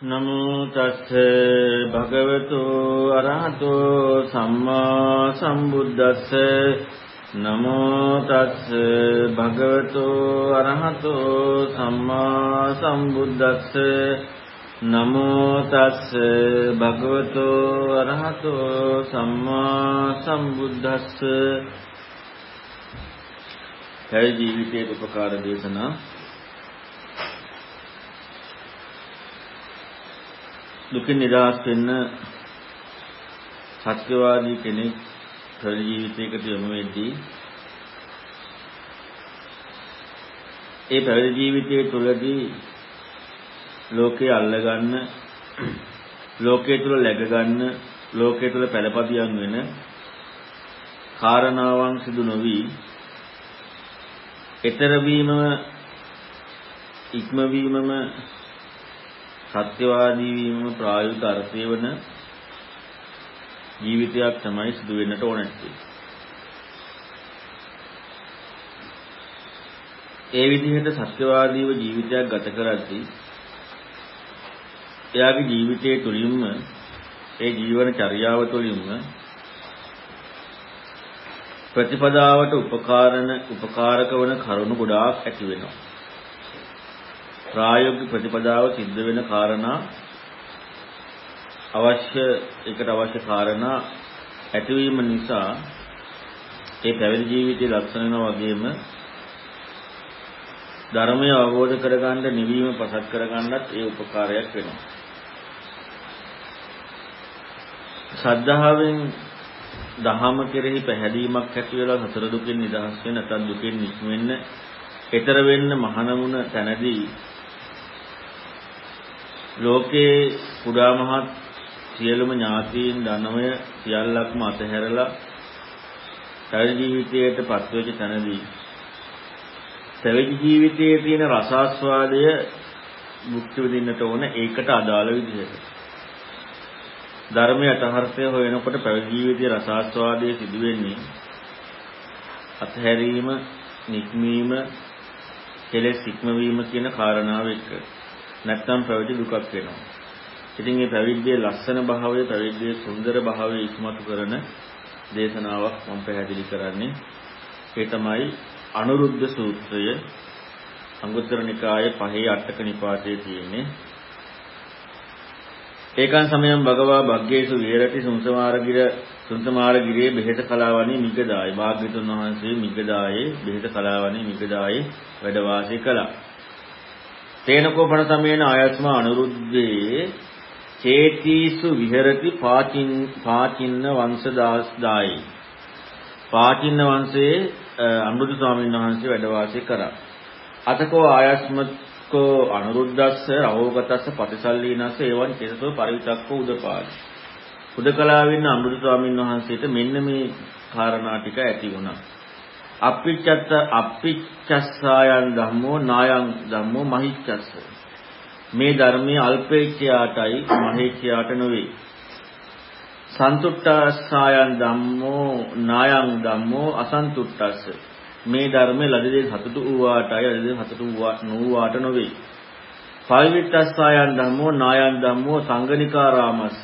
නමෝ තස්ස භගවතු අරහතෝ සම්මා සම්බුද්දස්ස. නමෝ තස්ස භගවතු අරහතෝ සම්මා සම්බුද්දස්ස. නමෝ තස්ස භගවතු අරහතෝ සම්මා සම්බුද්දස්ස. පැවිදි ජීවිතයේ උපකාර දේශනා දුකින් නිදහස් වෙන්න සත්‍යවාදී කෙනෙක් ප්‍රති ජීවිතයකට යොමු වෙද්දී ඒ පැවිදි ජීවිතයේ තුලදී ලෝකේ අල්ලගන්න ලෝකයේ තුල läග ගන්න ලෝකයේ තුල පළපදියම් වෙන කාරණාවන් සිදු නොවි ඊතර වීම ඉක්මවීමම සත්‍යවාදී වීම ප්‍රායෝගික අර්ථය වන ජීවිතයක් තමයි සිදු වෙන්නට ඕනේ. ඒ විදිහට සත්‍යවාදීව ජීවිතයක් ගත කරද්දී එයාගේ ජීවිතයේ තුලින්ම ඒ ජීවන චර්යාව තුළින්ම ප්‍රතිපදාවට උපකාරණ උපකාරක වන කරුණු ගොඩාක් ඇති වෙනවා. ප්‍රායෝගික ප්‍රතිපදාව සිද්ධ වෙන කාරණා අවශ්‍ය එකට අවශ්‍ය කාරණා ඇතිවීම නිසා ඒ පැවිදි ජීවිතයේ ලක්ෂණ වගේම ධර්මය අවබෝධ කරගන්න නිවීම පසක් කරගන්නත් ඒ උපකාරයක් වෙනවා. ශ්‍රද්ධාවෙන් දහම කෙරෙහි පැහැදීමක් ඇති වෙලා සතර දුකින් නිදහස් වෙන්න නැත්නම් දුකින් නික්මෙන්න, ඊතර වෙන්න මහණමුණ තැනදී ලෝකේ කුඩා මහත් සියලුම ඥාතීන් ධනමය සියල්ලක්ම අතහැරලා පැවිදි ජීවිතයට පත්වෙච්ච තැනදී පැවිදි ජීවිතයේ තියෙන රසාස්වාදය මුක්ති විඳින්නට ඕන ඒකට අදාළ විදිහට. ධර්මයේ අතහර්ථය හොයනකොට පැවිදි ජීවිතයේ රසාස්වාදයේ සිදු වෙන්නේ අතහැරීම නික්මීම කෙලෙස් ඉක්මවීම කියන කාරණාව එක්ක. නැත්නම් පැවිදි දුකක් වෙනවා. ඉතින් මේ පැවිද්දේ ලස්සන භාවය, පැවිද්දේ සුන්දර භාවය ඉස්මතු කරන දේශනාවක් මම පැහැදිලි කරන්නේ. ඒ තමයි අනුරුද්ධ සූත්‍රය. අංගුත්තර නිකායේ පහේ අටක නිපාතයේ තියෙන්නේ. ඒකන් සමයම් භගවා භග්ගේසු විහෙරති සුන්සමාරගිර සුන්සමාරගිරියේ බෙහෙත කලාවණී මිගදායි භාග්‍යතුන් වහන්සේ මිගදායේ බෙහෙත කලාවණී මිගදායේ වැඩ වාසය කළා. තේනකෝපන සමේන ආයස්ම අනුරුද්ධේ චේතිසු විහෙරති පාචින් පාචින්න වංශදාස්දායි. පාචින්න වංශයේ අනුරුද්ධ ස්වාමීන් වහන්සේ වැඩ වාසය කරා. අතකෝ ආයස්මකෝ අනුරුද්ධස්ස රහෝගතස්ස පටිසල්ලීනස්ස එවන් චේතසෝ පරිවිතක්කෝ උදපාදි. උදකලාවින්න අනුරුද්ධ ස්වාමීන් වහන්සේට මෙන්න මේ කාරණා ටික ඇති වුණා. අප්පිච්චත්ත අප්පිච්චස්සායන් ධම්මෝ නායං ධම්මෝ මහිච්චස්ස මේ ධර්මයේ අල්පේච්ඡයාටයි මහේච්ඡයාට නෙවෙයි සන්තුට්ඨස්සායන් ධම්මෝ නායං ධම්මෝ අසන්තුට්ඨස්ස. මේ ධර්මයේ ලදදේ සතුටු වූවාටයි ලදදේ සතුටු නොවුවාට නෙවෙයි පවිත්‍රස්සායන් ධම්මෝ නායං ධම්මෝ සංගනිකාරාමස්ස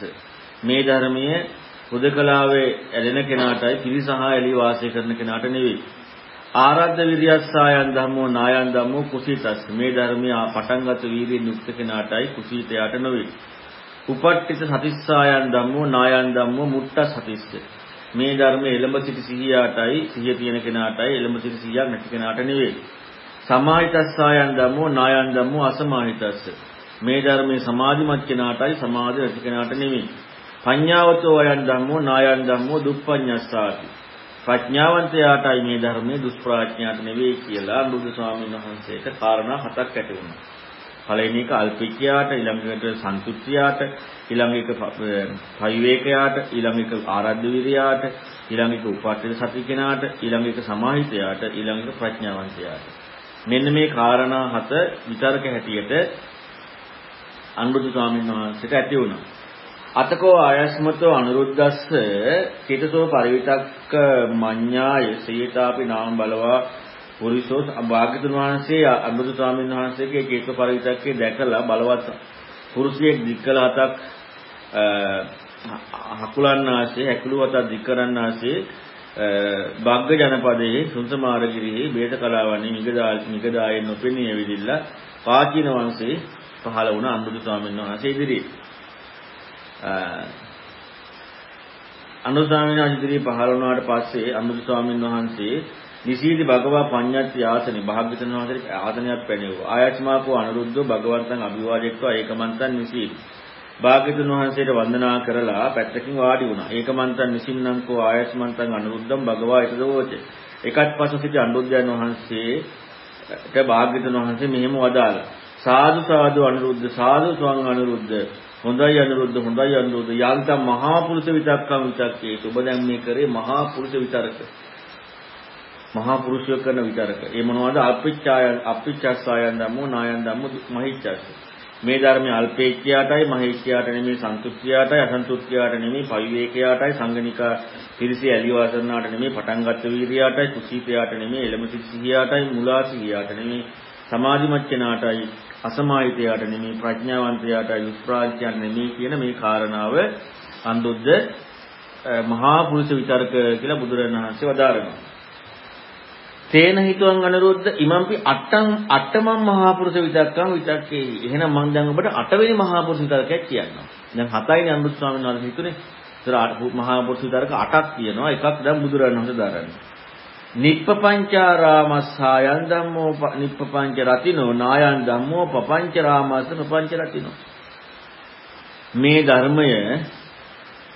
මේ ධර්මයේ හුදකලාවේ ඇලෙන කෙනාටයි පිරිසහා එළි වාසය කරන කෙනාට නෙවෙයි ආරද්ධ විරියස්සායන් ධම්මෝ නායන් ධම්මෝ කුසීතස් මේ ධර්මය පටන්ගත් වීර්යයෙන් යුක්ත කෙනාටයි කුසීතයට නොවේ. උපට්ඨිත සතිස්සායන් ධම්මෝ නායන් ධම්මෝ මුට්ට සතිස්ස මේ ධර්මයේ එළඹ සිටි සිහියාටයි සිහිය තියෙන කෙනාටයි එළඹ සිටි සිහියක් නැති කෙනාට නෙවෙයි. සමාහිතස්සායන් ධම්මෝ නායන් ධම්මෝ අසමාහිතස්ස මේ ධර්මයේ සමාධිමත් කෙනාටයි සමාධි නැති කෙනාට නෙවෙයි. පඤ්ඤාවතෝ අයන් ධම්මෝ නායන් ධම්මෝ දුප්පඤ්ඤස්සාති ප්‍රඥාවන්තයාටයි මේ ධර්මයේ දුෂ්ප්‍රඥාට නෙවෙයි කියලා බුදු ස්වාමීන් වහන්සේට කාරණා හතක් ඇති වුණා. පළවෙනි එක අල්පිකයාට ඊළඟට සන්තුෂ්ටියාට ඊළඟ එක පරිවේකයාට ඊළඟ එක ආරද්ධ විරියාට ඊළඟ එක උපාට්ඨ සති කෙනාට ඊළඟ එක සමාහිතයාට ඊළඟ එක ප්‍රඥාවන්තයාට මෙන්න මේ කාරණා හත විතරක හැටියට අනුරුද්ධ ස්වාමීන් වහන්සේට ඇති වුණා. අතකෝ ආයස්මතෝ අනුරුද්ධස්ස චිතසෝ පරිවිතක්ක මඤ්ඤාය. සීතාපි නාම බලවා පුරිසෝ භාග්‍යතුන් වහන්සේ අනුරුද්ධ ස්වාමීන් වහන්සේගේ චේත පරිවිතක්කේ දැකලා බලවත් පුරුෂයෙක් දික් කළ හතක් හකුලන්නාසේ හැකුළු හතක් දික් කරන්නාසේ බග්ග ජනපදයේ සුන්සමාරගිරියේ බේත කලාවන්නේ නිගදායෙන් නොපෙනී ඇවිදිලා පාචීන වංශේ පහළ වුණ අනුරුද්ධ ස්වාමීන් වහන්සේ ඉදිරියේ. අනුරුද්ධ ස්වාමීන් වහන්සේ ඉදිරියේ පහළ වුණාට පස්සේ අනුරුද්ධ ස්වාමීන් වහන්සේ නිසීදි භගවා පඤ්ඤාති ආසනේ භාග්‍යවතුන් වහන්සේට ආසනයක් පැනෙවුවා. ආයස්මාකෝ අනුරුද්ධෝ භගවන්තං අභිවාදෙක්වා ඒකමන්තං නිසීදි. භාග්‍යවතුන් වහන්සේට වන්දනා කරලා පැත්තකින් වාඩි වුණා. ඒකමන්තං නිසින්නංකෝ ආයස්මන්තං අනුරුද්ධං භගවා ඊතදෝච. එකත් පස සිටි අනුරුද්ධයන් වහන්සේට භාග්‍යවතුන් වහන්සේ මෙහෙම වදාළා. සාදු සාදු අනුරුද්ධ සාදු ස්වං අනුරුද්ධ හොඳයි අනුරුද්ධ හොඳයි අනුරුද්ධ යන්තම් මහා පුරුෂ විතක්කම් විතක්කේ ඔබ දැන් මේ කරේ මහා පුරුෂ විතරක මහා පුරුෂය කරන විතරක. ඒ මොනවද? අප්පිච්ඡායන් අප්පිච්ඡස්සායන් ධම්මෝ නායන් ධම්මෝ මහිච්ඡස්ස. මේ ධර්මයේ අල්පේක්ඛයාටයි මහේක්ඛයාට නෙමෙයි සන්තුෂ්ඨියාටයි අසන්තුෂ්ඨියාට නෙමෙයි පවිවේකයාටයි සංගනිකා පිරිසේ ඇලිවාසනාට නෙමෙයි පටන්ගත් වීර්යයාටයි කුසීතයාට නෙමෙයි එළමසිට සිහියාටයි මුලාසිහියාට නෙමෙයි සමාධිමච්චනාටයි අසමාහිතයාට නෙමෙයි ප්‍රඥාවන්තයාටයි විස්ප්‍රාඥයන් නෙමෙයි කියන මේ කාරණාව අන්දුද්ද මහා පුරුෂ විතරක කියලා බුදුරජාණන් වහන්සේ වදාරනවා. තේන හිතුවන් අනුරුද්ධ ඉමම්පි අට්ටම් අට්ටමම් මහා පුරුෂ විතක්කම් විතක්කේ. එහෙනම් මම දැන් ඔබට අටවෙනි මහා පුරුෂ විතරකයක් කියන්නවා. දැන් හතයිනේ අනුරුද්ධ ස්වාමීන් වහන්සේ හිතුනේ. ඒතර මහා පුරුෂ විතරක අටක් කියනවා. එකක් දැන් බුදුරජාණන් වහන්සේ දාරන්නේ. නිප්පපංචාරාමස්සායන් ධම්මෝ නිප්පපංච රතිනෝ නායන් ධම්මෝ පපංච රාමස්ස පපංච රතිනෝ මේ ධර්මය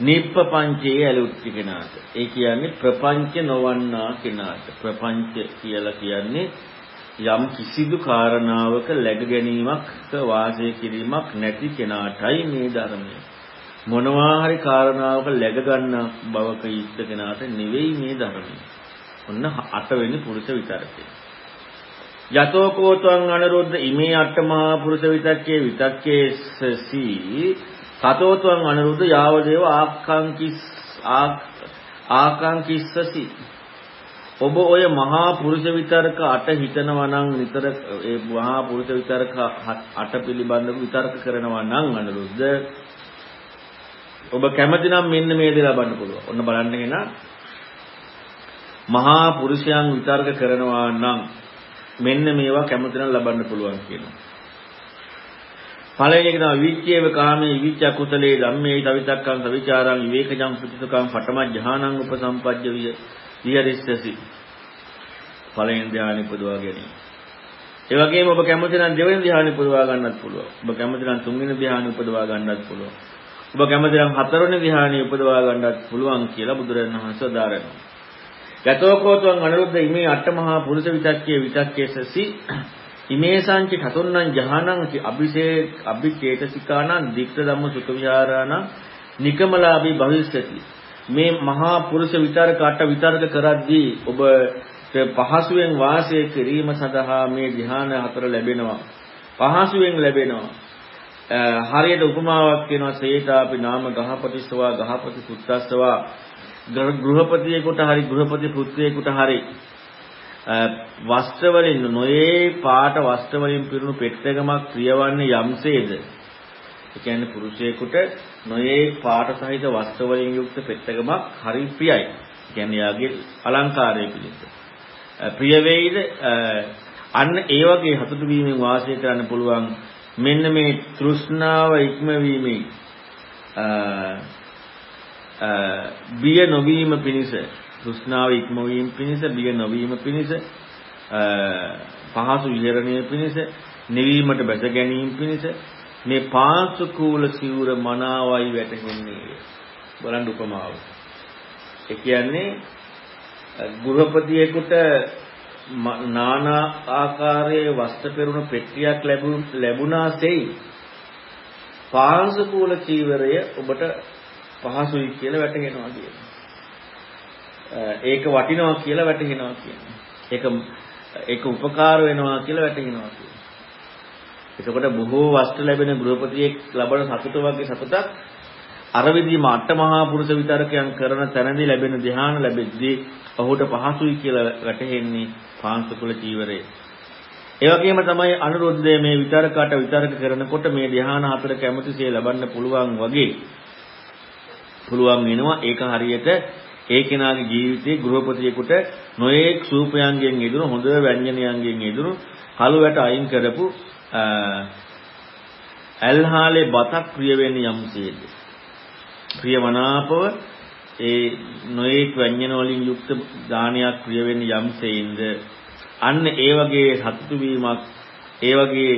නිප්පපංචයේ ඇලුච්ච කෙනාට. ඒ කියන්නේ ප්‍රපංච නොවන්නා කෙනාට. ප්‍රපංච කියලා කියන්නේ යම් කිසිදු කාරණාවක läග ගැනීමක් වාසය කිරීමක් නැති කෙනාටයි මේ ධර්මය. මොනවා හරි කාරණාවක läග ගන්න බවක යුක්ත කෙනාට නෙවෙයි මේ ධර්මය. ඔන්න අටවෙනි පුරුෂ විතරකේ. යතෝ කෝතං අනුරුද්ධ ඉමේ අට්ඨමහා පුරුෂ විතක්කේ විතක්කේ සී තතෝත්වං අනුරුද්ධ යාව දේව ආකාංකිස් ආකාංකිස්සසි ඔබ ඔය මහා පුරුෂ විතරක අට හිතනවා නම් නිතර ඒ මහා පුරුෂ විතරක අට පිළිබඳව විතර්ක කරනවා නම් අනුරුද්ධ ඔබ කැමති නම් මෙන්න මේ දේ ලබන්න පුළුවන්. ඔන්න බලන්න එන මහා පුරුෂයන් විතර්ක කරනවා නම් මෙන්න මේවා කැමති නම් ලබන්න පුළුවන් කියනවා. පළවෙනි එක තමයි විච්ඡේව කාමේ විච්ඡ කුසලේ ධම්මේ තවිතක්කං සවිචාරං විවේකජං සුතිසකං පඨම ඥානං උපසම්පජ්ජ විය විහරිස්සසි පළවෙනි ධානය පුදවා ගැනීම. ඒ වගේම ඔබ කැමති නම් දෙවෙනි ධානය පුදවා ගන්නත් පුළුවන්. ඔබ කැමති නම් තුන්වෙනි ධානය උපදවා ගන්නත් පුළුවන්. ඔබ කැමති නම් හතරවෙනි ධානය උපදවා ගන්නත් පුළුවන් කියලා බුදුරජාණන් වහන්සේ දාරනවා. ගතෝකෝතුං අනුරුද්ධ ඉමේ අට්ඨමහා පුරුෂ විතක්කේ විතක්කේසසි. ඉමේසංච චතුර්ණං ජහනං අභිෂේ අභිචේතසිකානං දික්ත ධම්ම සුඛ විහාරාණ නිකමලාභී භවිෂ්‍යති මේ මහා පුරුෂ විතරක අට විතරක කරද්දී ඔබ පහසුවෙන් වාසය කිරීම සඳහා මේ ධ්‍යාන හතර ලැබෙනවා. පහසුවෙන් ලැබෙනවා. හරියට උපමාවක් කියනවා සේතාපි නාම ගහපතිස්වා ගහපති පුත්තස්වා ගෘහපතියෙකුට හරි ගෘහපති පුත්‍රයෙකුට හරි වස්ත්‍ර වලින් නොයේ පාට වස්ත්‍ර වලින් පිරුණු පෙට්ටගමක් ප්‍රියවන්නේ යම්සේද ඒ කියන්නේ පුරුෂයෙකුට නොයේ පාට සහිත වස්ත්‍ර වලින් යුක්ත පෙට්ටගමක් හරි ප්‍රියයි. ඒ කියන්නේ යාගේ අලංකාරය පිළිබඳ. ප්‍රිය වේයිද අන්න ඒ වගේ හතුටු වීමෙන් වාසය කරන්න පුළුවන් මෙන්න මේ තෘෂ්ණාව ඉක්මවීමේ බිය නොවීම පිණිස තෘෂ්ණාව ඉක්මවීම පිණිස බිය නොවීම පිණිස පහසු විහරණය පිණිස නිවීමට බැස ගැනීම පිණිස මේ පාංශුකූල සිවුර මනාවයි වැටෙන්නේ බලන්න උපමාව. ඒ කියන්නේ ගෘහපතියෙකුට නානා ආකාරයේ වස්ත්‍ර පෙරුණ පෙට්ටියක් ලැබුණාසෙයි පාංශුකූල චීවරය ඔබට පහසුයි කියලා වැටහෙනවා කියන්නේ. ඒක වටිනවා කියලා වැටහෙනවා කියන්නේ. ඒක ඒක උපකාර වෙනවා කියලා වැටහෙනවා කියන්නේ. එතකොට බොහෝ වස්තු ලැබෙන ගෘහපතියෙක් ලබන සතුට වගේ සතුටක් අර විදිහම අටමහා පුරුෂ විතරකයන් කරන තැනදී ලැබෙන ධ්‍යාන ලැබෙද්දී ඔහුට පහසුයි කියලා වැටහෙන්නේ පාංශකුල චීවරය. ඒ වගේම තමයි අනුරුද්ධය මේ විතරකට විතරක කරනකොට මේ ධ්‍යාන හතර කැමතිසේ ලබන්න පුළුවන් වගේ පුළුවන් වෙනවා. ඒක හරියට ඒ කෙනාගේ ජීවිතයේ ගෘහපතියෙකුට නොයේක් සූපයන්ගෙන් යෙදුණු හොඳ ව්‍යංජනයන්ගෙන් යෙදුණු කළු වැට අයින් කරපු ඇල්හාලේ බතක් ප්‍රිය වෙන්නේ යම්සේද ප්‍රියමනාපව ඒ නොයේක් ව්‍යංජන වලින් යුක්ත දානයක් ප්‍රිය වෙන්නේ යම්සේින්ද අන්න ඒ වගේ සතුටු වීමක් ඒ වගේ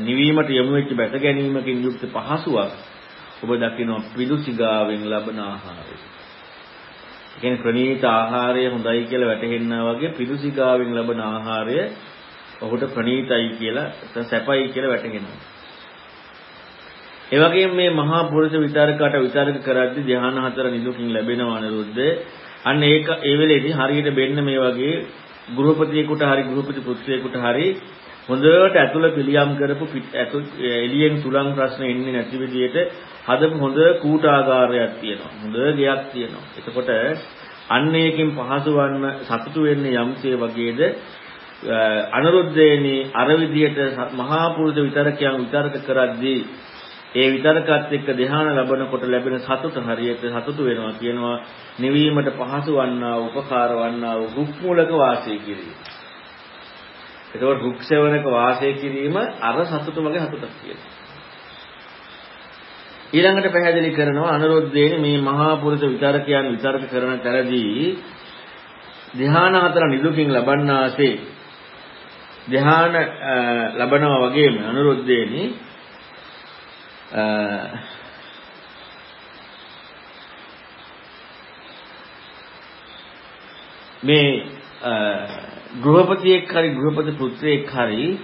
නිවීමට යොමු වෙච්ච බැස ගැනීමකින් යුක්ත පහසුවක් ඔබ දකිනවා පිදුසිගාවෙන් ලබන ආහාරය. කියන්නේ ප්‍රණීත ආහාරය හොඳයි කියලා වැටහෙනා වගේ පිදුසිගාවෙන් ලබන ආහාරය ඔහුට ප්‍රණීතයි කියලා සැපයි කියලා වැටහෙනවා. ඒ වගේම මේ මහා පුරුෂ විතරකට විතරක කරද්දී ධ්‍යාන හතර නිදුකින් ලැබෙනවා අනුරුද්ධ. අන්න ඒක ඒ වෙලේදී හරියට වෙන්න මේ වගේ ගෘහපතියෙකුට හරි ගෘහපති පුත්‍රයෙකුට හරි හොඳට ඇතුළ පිළියම් කරපු එළියෙන් තුලන් ප්‍රශ්න එන්නේ නැති විදිහට හදපු හොඳ කූටාගාරයක් තියෙනවා. හොඳ ගෙයක් තියෙනවා. එතකොට අන්න ඒකෙන් පහසු වන්න සතුටු වෙන්නේ යම්සේ වගේද අනුරුද්ධේනි අර විදියට මහා පුරුෂ විතරකයන් විතරක කරද්දී ඒ විතරකත් එක්ක ධ්‍යාන ලැබනකොට ලැබෙන සතුට හරියට සතුටු වෙනවා කියනවා නිවීමට පහසු වන්නා උපකාර වන්නා වූ රුක් මූලක වාසය කිරීම. ඒකවල රුක් සෙවණක වාසය කිරීම අර සතුට වගේ සතුටක් කියනවා. ඊළඟට පැහැදිලි කරනවා අනුරුද්ධේනි මේ මහා පුරුෂ විතරකයන් විතරක කරන තරදී ධ්‍යාන හතර නිදුකින් ලබන්නාසේ ධ්‍යාන ලබනවා වගේම අනුරුද්ධේනි මේ ගෘහපතියෙක් හරි ගෘහපති පුත්‍රයෙක් හරි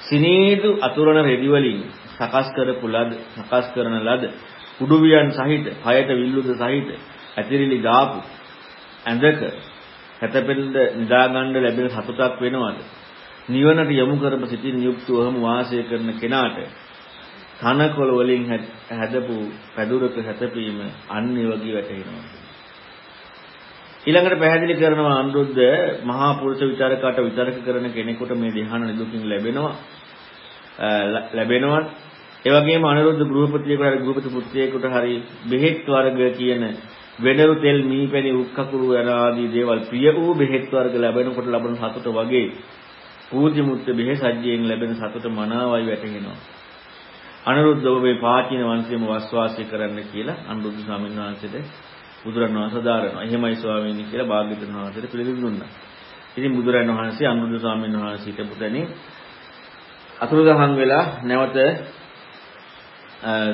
සිනීදු අතුරන රෙදි වලින් සකස් කරපු ලද සකස් කරන ලද උඩුවියන් සහිත, හයට විල්ලුද සහිත ඇතිරිලි දාපු ඇඳක හැතපෙන්න නිදා ගන්න ලැබෙන සතුටක් වෙනවද? නිවනට යොමු කරප සිතින් යුක්තවම වාසය කරන කෙනාට තනකොළ වලින් හැදපු පැදුරක හැතපීම අන්නේ වගේ වැටෙනවා. ඊළඟට පැහැදිලි කරනවා අනුරුද්ධ මහා පුරුෂ විචාරකට විචාරක කරන කෙනෙකුට මේ ධ්‍යාන නිදුකින් ලැබෙනවා. ලැබෙනවා. ඒ වගේම අනුරුද්ධ ගෘහපතියෙකුට හරි ගෘහපති පුත්‍රයෙකුට හරි බෙහෙත් වර්ග කියන වෙනරු තෙල් මීපැණි උක්කකුරු යන ආදී දේවල් ප්‍රිය වූ බෙහෙත් වර්ග ලැබෙනකොට ලබන සතුට වගේ පූජ්‍ය මුත්ත බෙහෙසජ්ජයෙන් ලැබෙන සතුට මනාවයි වැටහෙනවා. අනුරුද්ධ ඔබේ පාචීන වංශයේම වස්වාසය කරන්න කියලා අනුරුද්ධ ස්වාමීන් වහන්සේට බුදුරණවහන්සේ දාරනවා. එහෙමයි ස්වාමීනි කියලා භාග්‍යවතුන් වහන්සේට පිළිතුරු දුන්නා. ඉතින් බුදුරණන් වහන්සේ අනුරුද්ධ ස්වාමීන් වහන්සේට පුතණේ අතුරුදහන් වෙලා නැවත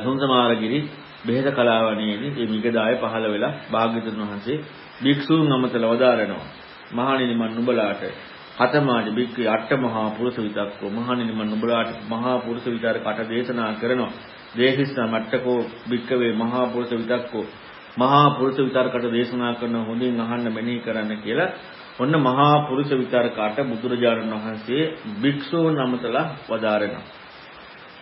සුන්දමාරගිරි බෙහෙත කලාවණේදී මේ මිගදාය පහළ වෙලා භාග්‍යවතුන් වහන්සේ භික්ෂූන් අමතලව දාරනවා. මහණෙනි මන් නුඹලාට හතමාදි බික්කේ අට මහා පුරුෂ විතක්කෝ මහණෙනි මන් නුඹලාට මහා පුරුෂ විතර කට දේශනා කරනවා. දේශිස්සා මට්ටකෝ බික්කවේ මහා පුරුෂ විතක්කෝ මහා පුරුෂ විතරකට දේශනා කරන හොඳින් අහන්න මෙනෙහි කරන්න කියලා ඔන්න මහා පුරුෂ විතරකට බුදුරජාණන් වහන්සේ භික්ෂූන් අමතලා වදාරනවා.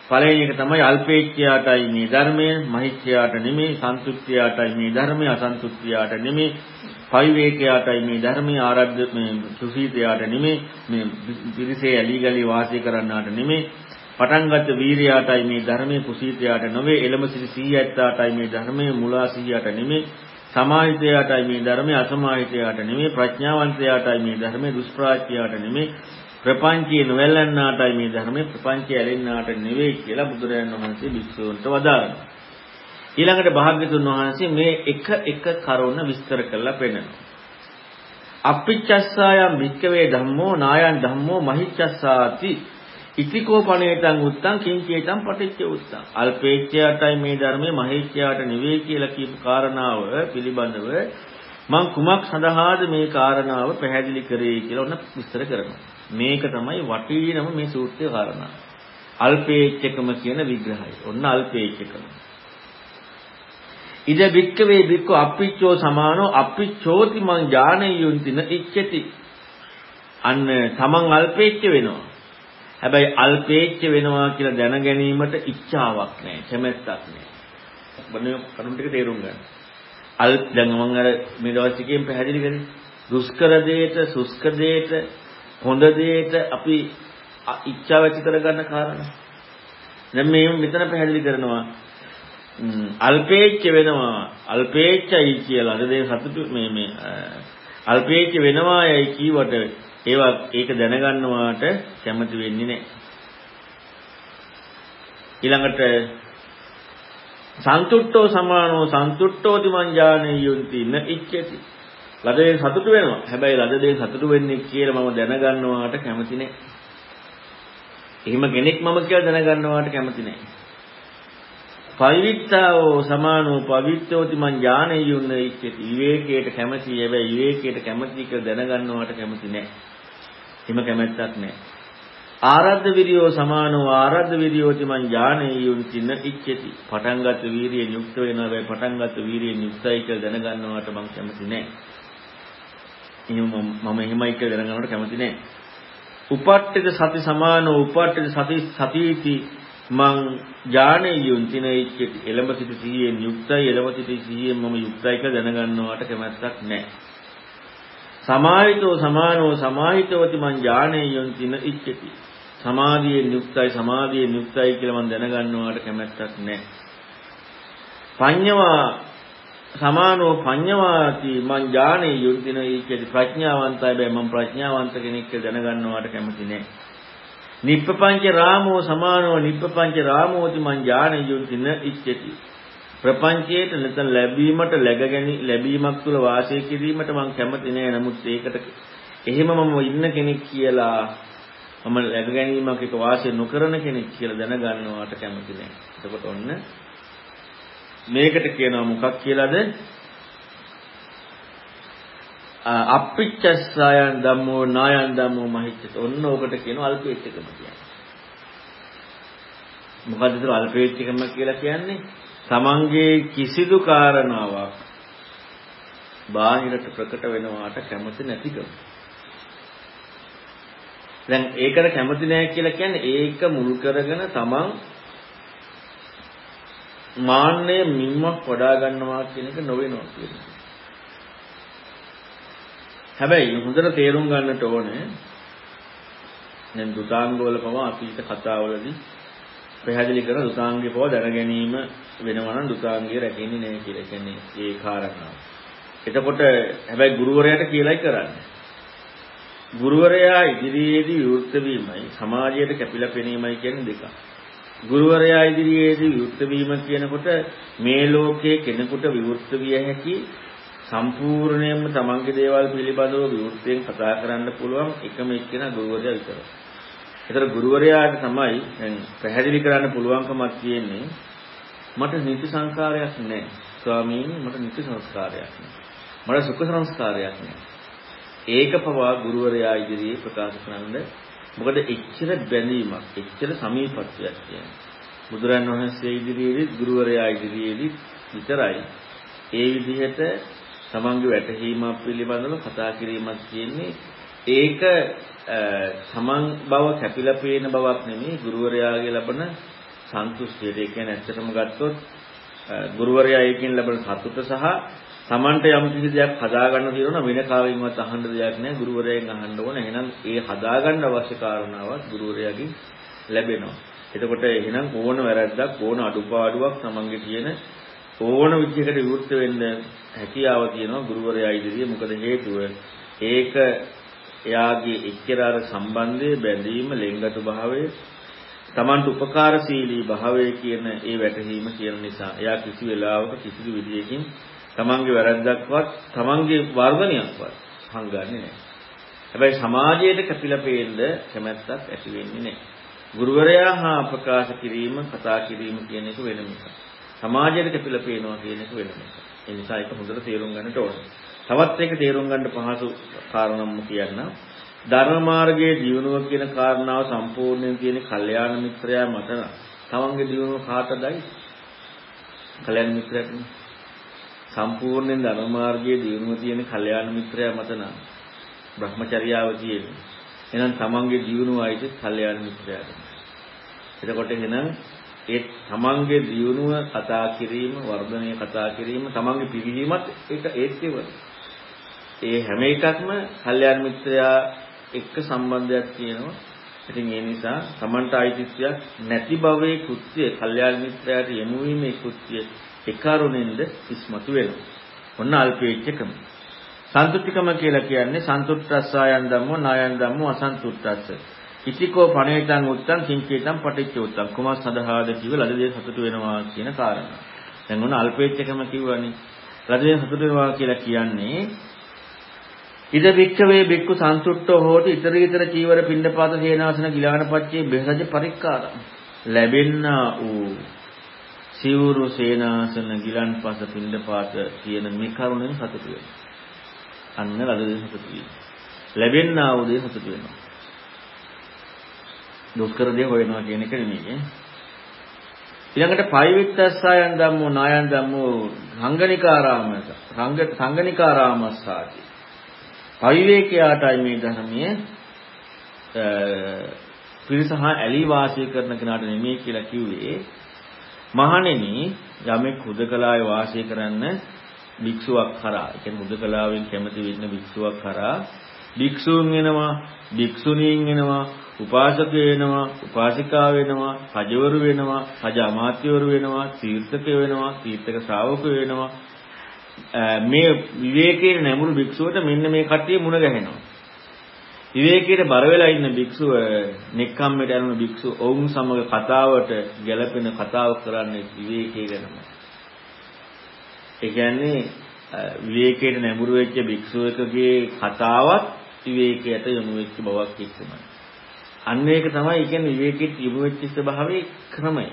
පළවෙනි එක තමයි අල්පේච්ඡයාටයි මේ ධර්මය, මහිච්ඡයාට නෙමෙයි, සන්තුෂ්ඨයාටයි මේ ධර්මය, අසන්තුෂ්ඨයාට නෙමෙයි, පවිවේකයාටයි මේ ධර්මය, ආරද්ධ මේ සුසීතයාට නෙමෙයි, මේ පිරිසේ ඇලි ගලි වාසය කරන්නාට නෙමෙයි, පටන්ගත් වීරයාටයි මේ ධර්මයේ කුසීතයාට නොවේ එළම සිටි සීයත්තාටයි මේ ධර්මයේ මුලා සීයට නෙමෙයි සමාහිතයාටයි මේ ධර්මයේ අසමාහිතයාට නෙමෙයි ප්‍රඥාවන්තයාටයි මේ ධර්මයේ දුෂ්ප්‍රාච්‍යයාට නෙමෙයි ප්‍රපංචයේ නොවැළන්නාටයි මේ ධර්මයේ ප්‍රපංචය ඇලෙන්නාට නෙවෙයි කියලා බුදුරජාණන් වහන්සේ භික්ෂුවන්ට වදාළා. ඊළඟට භාග්‍යතුන් වහන්සේ මේ එක එක කරුණ විස්තර කරලා පෙන්නනවා. අප්පිච්චස්සායම් භික්කවේ ධම්මෝ නායන් ධම්මෝ මහිච්චස්සාති ඉතිකෝ පණේතං උත්තං කිංචේතං පටිච්ච උත්තං. අල්පේච්ඡයටයි මේ ධර්මයේ මහේච්ඡයට නෙවෙයි කියලා කියපු කාරණාව පිළිබඳව මම කුමක් සඳහාද මේ කාරණාව පැහැදිලි කරේ කියලා ඔන්න විස්තර කරනවා. මේක තමයි වටිනම මේ සූත්‍රයේ කාරණා. අල්පේච්ඡකම කියන විග්‍රහය. ඔන්න අල්පේච්ඡකම. ඉද වික්කවේ වික්ක අප්පිච්චෝ සමානෝ අප්පිච්චෝති මං ඥානෙයුන්තින ඉච්ඡති. අන්න තමන් අල්පේච්ඡ වෙනවා. හැබැයි අල්පේච්ඡ වෙනවා කියලා දැන ගැනීමට ඉච්ඡාවක් නැහැ, කැමැත්තක් නැහැ. බන්නේ කරුණ ටික තේරුම් ගන්න. අල් දැන් මම අර මේ දවස් ටිකෙන් පැහැදිලි කරේ දුෂ්කර දෙයට, සුස්ක දෙයට හොඳ දෙයට අපි ඉච්ඡාව ඇති කරගන්න කාරණා. දැන් මේ මෙතන පැහැදිලි කරනවා අල්පේච්ඡ වෙනවා අල්පේච්ඡයි කියලා අද දේ සතුටු මේ මේ අල්පේච්ඡ වෙනවායයි කීවට ඒවා ඒක දැනගන්නවාට කැමති වෙන්නේ නැහැ. ඊළඟට සන්තුට්ඨෝ සමානෝ සන්තුට්ඨෝති මංජානෙයුන්ති න ඉච්ඡති. ලදේ සතුටු වෙනවා. හැබැයි ලදේ සතුටු වෙන්නේ කියලා මම දැනගන්නවාට කැමති නැහැ. එහෙම කෙනෙක් මම කියලා දැනගන්නවාට කැමති නැහැ. පවිත්තාවෝ සමානෝ පවිත්තෝති මං ඥානෙයුන්න ඉච්ඡති විවේකයට කැමති හැබැයි විවේකයට කැමති කියලා දැනගන්නවට කැමති නැහැ. එහෙම කැමැත්තක් නැහැ. ආරද්ධ විරියෝ සමානෝ ආරද්ධ විරියෝති මං ඥානෙයුන් තින ඉච්ඡති. පටන්ගත් වීරියෙන් යුක්ත වෙනවා හැබැයි පටන්ගත් වීරියෙන් යුක්තයි කියලා දැනගන්නවට මං කැමති නැහැ. එහෙම මම එහෙමයි කියලා දැනගන්නවට කැමති නැහැ. උපට්ඨිත සති සමානෝ උපට්ඨිත සති සතිති මං ඥානෙයුන් තිනෙච්ච එළඹ සිට සිහියෙන් යුක්තයි එළඹ සිට සිහියෙන් මම යුක්තයි කියලා දැනගන්නවට කැමැත්තක් නැහැ. සමාහිතෝ සමානෝ සමාහිතවති මං ඥානෙයුන් තින ඉච්ඡති. සමාධියෙන් යුක්තයි සමාධියෙන් යුක්තයි කියලා මම දැනගන්නවට කැමැත්තක් නැහැ. පඤ්ඤවා සමානෝ පඤ්ඤවාති මං ඥානෙයුන් තින ඉච්ඡති ප්‍රඥාවන්තයි බෑ මම ප්‍රඥාවන්ත කෙනෙක් කියලා දැනගන්නවට කැමති නැහැ. නිප්පපංච රාමෝ සමානෝ නිප්පපංච රාමෝති මං ඥානයුන්ති න ඉච්ඡති. ප්‍රපංචයට නැත්නම් ලැබීමට läගගැනි ලැබීමක් තුල වාසය කිරීමට මං කැමති නෑ. නමුත් ඒකට එහෙම මම ඉන්න කෙනෙක් කියලා මම läගගැනීමක් එක වාසය නොකරන කෙනෙක් කියලා දැනගන්නවට කැමති නෑ. එතකොට ඔන්න මේකට කියනවා මොකක් කියලාද? අප්පිච්චස්සයන් ධම්මෝ නායන් ධම්මෝ මහිච්ඡත. ඔන්න ඕකට කියනවා අල්පේච්ඡකම කියන්නේ. මොකද ඒක අල්පේච්ඡකම කියලා කියන්නේ? තමන්ගේ කිසිදු කාරණාවක් බාහිරට ප්‍රකට වෙනවාට කැමති නැතිකම. දැන් ඒකට කැමති නැහැ කියලා කියන්නේ ඒක මුල් කරගෙන තමන් මාන්නය මින්මක් වඩා ගන්නවා කියන එක නොවෙනවා කියන්නේ. හැබැයි හොඳට තේරුම් ගන්නට ඕනේ දැන් දුතාංගවල පවා අපිට කතාවලදී පැහැදිලි කරන දුතාංගේ පව දැන ගැනීම වෙනවා නම් දුතාංගය රැකෙන්නේ නැහැ කියලා කියන්නේ ඒ කාරණාව. එතකොට හැබැයි ගුරුවරයාට කියලායි කරන්නේ. ගුරුවරයා ඉදිරියේදී විවෘත වීමයි සමාජයට කැපිලා පෙනීමයි කියන්නේ දෙකක්. ගුරුවරයා ඉදිරියේදී විවෘත වීම කියනකොට මේ ලෝකයේ කෙනෙකුට විවෘත විය හැකි සම්පූර්ණයෙන්ම තමන්ගේ දේවල් පිළිබඳව විවෘතයෙන් කතා කරන්න පුළුවන් එකම එක්කෙනා ගුරුවරයා විතරයි. ඒතර ගුරුවරයාට තමයි දැන් පැහැදිලි කරන්න පුළුවන්කමක් තියෙන්නේ මට නිති සංස්කාරයක් නැහැ. ස්වාමීනි මට නිති සංස්කාරයක් නැහැ. මට සුඛ සංස්කාරයක් නැහැ. ඒක පවා ගුරුවරයා ඉදිරියේ ප්‍රකාශ කරන්න මොකද එච්චර බැඳීමක්, එච්චර සමීපත්වයක් කියන්නේ. බුදුරන් වහන්සේ ඉදිරියේදී ගුරුවරයා ඉදිරියේදී විතරයි ඒ විදිහට තමන්ගේ වැටහීමක් පිළිබඳව කතා කිරීමක් කියන්නේ ඒක තමන් බව කැපිලා පේන බවක් නෙමෙයි ගුරුවරයාගේ ලබන සන්තුෂ්ටියට. ඒ කියන්නේ ඇත්තටම ගත්තොත් ගුරුවරයා ඒකෙන් ලබන සතුට සහ තමන්ට යම් කිසි දෙයක් හදාගන්න තියෙනවා වෙන කාගෙන්වත් අහන්න දෙයක් නැහැ ගුරුවරයෙන් අහන්න ඕන. එහෙනම් ඒ හදාගන්න අවශ්‍ය කාරණාවක් ගුරුවරයාගෙන් ලැබෙනවා. එතකොට එහෙනම් ඕන වැරද්දක් ඕන අඩුපාඩුවක් තමන්ගේ තියෙන ඕන විදිහකට විවෘත වෙන්න හැකියාව තියෙනවා ගුරුවරයා ඉදිරියේ මොකද හේතුව ඒක එයාගේ එක්තරාර සම්බන්ධයේ බැඳීම ලෙන්ගතු භාවය Tamanට උපකාරශීලී භාවය කියන ඒ වැටහීම කියන නිසා එයා කිසි වෙලාවක කිසිදු විදියකින් Tamanගේ වැරද්දක්වත් Tamanගේ වර්ධනයක්වත් හංගන්නේ නැහැ. හැබැයි සමාජයට කැපිලා පේන්න කැමැත්තක් ඇති වෙන්නේ නැහැ. ගුරුවරයා හා ප්‍රකාශ කිරීම කතා කිරීම කියන එක වෙන එකක්. සමාජයට කැපිලා පේනවා කියන එක වෙන එකක්. ඒ නිසා ඒක හොඳට තේරුම් ගන්නට ඕනේ. තවත් එක තේරුම් ගන්න පහසු කාරණාවක් කියන්න. ධර්ම මාර්ගයේ ජීවනුව කියන කාරණාව සම්පූර්ණයෙන් තියෙන කල්යාණ මිත්‍රයා මත තමන්ගේ ජීවනුව කාටදයි? කල්යාණ මිත්‍රයාට සම්පූර්ණයෙන් ධර්ම මාර්ගයේ ජීවනුව තියෙන කල්යාණ මිත්‍රයා මත නම් Brahmacharyaව තියෙන්නේ. එහෙනම් තමන්ගේ ජීවනුව ආයිත් කල්යාණ මිත්‍රයාට. එතකොට එහෙනම් ඒ තමන්ගේ දියුණුව කතා කිරීම, වර්ධනය කතා කිරීම, තමන්ගේ පිළිවීමත් ඒක ඒත් ඒ හැම එකක්ම කල්යාණ මිත්‍රයා එක්ක සම්බන්ධයක් තියෙනවා. ඉතින් ඒ නිසා Tamanට අයිතිත්වයක් නැති භවයේ කෘත්‍ය, කල්යාණ මිත්‍රයාට යොමු වීමේ කෘත්‍ය එකරුණෙන්ද ඉස්මතු වෙනවා. ඔන්න අල්පේච්ඡකම. සන්තුට්ඨිකම කියලා කියන්නේ සන්තුට්ඨස්සායන් ධම්මෝ නායන් ධම්මෝ අසන්තුට්ඨස්ස. ඉතිකෝ පණේතං උත්තං කිංචේතං පටිච්ච උත්තං කුමස් සඳහාද කිව ලද දේ සතුටු වෙනවා කියන කාරණා. දැන් ඔන්න අල්පේච්ඡකම කිව්වනේ. ලද දේ සතුටු වෙනවා කියලා කියන්නේ ඉද වික්ඛවේ බික්කු සන්තුට්ඨෝ හෝති ඊතර ඊතර චීවර පිණ්ඩපාත සේනාසන ගිලානපච්චේ බෙහෙරජ පරික්කාර ලැබෙන්නා වූ සිවුරු සේනාසන ගිලන්පස පිණ්ඩපාත කියන මේ කරුණෙන් සතුටු වෙනවා. අන්න ලදදේ සතුටු වෙනවා. ලැබෙන්නා වූ දේ සතුටු වෙනවා. දුෂ්කර දේ හොයනවා කියන එක නෙමෙයි. ඊළඟට පයිවිත්තස්සයන් ධම්මෝ නායන් ධම්මෝ රංගනිකාරාමස රංග සංගනිකාරාමස්සාති අවිවේකයාටයි මේ ධර්මයේ පිරිසහා ඇලී වාසය කරන කෙනාට නෙමෙයි කියලා කිව්වේ මහණෙනි යමෙක් හුදකලාවේ වාසය කරන්න භික්ෂුවක් කරා ඒ කියන්නේ හුදකලාවෙන් කැමති වෙන්න භික්ෂුවක් කරා භික්ෂූන් වෙනවා භික්ෂුණීන් වෙනවා උපාසක වෙනවා උපාසිකා වෙනවා රජවරු වෙනවා රජ අමාත්‍යවරු වෙනවා තීර්ථක වෙනවා තීර්ථක ශ්‍රාවක වෙනවා මේ විවේකයේ නැමුණු භික්ෂුවට මෙන්න මේ කට්ටිය මුණ ගැහෙනවා. විවේකයේ බර වෙලා ඉන්න භික්ෂුව නෙක්ඛම්මයට යන භික්ෂුව ඔවුන් සමග කතාවට ගැළපෙන කතාව කරන්නේ විවේකයේ ගැනම. ඒ කියන්නේ විවේකයට නැඹුරු වෙච්ච භික්ෂුවකගේ කතාවත් විවේකයට යොමු වෙච්ච බවක් එක්කමයි. අන්න ඒක තමයි කියන්නේ විවේකයට යොමු වෙච්ච ස්වභාවයේ ක්‍රමය.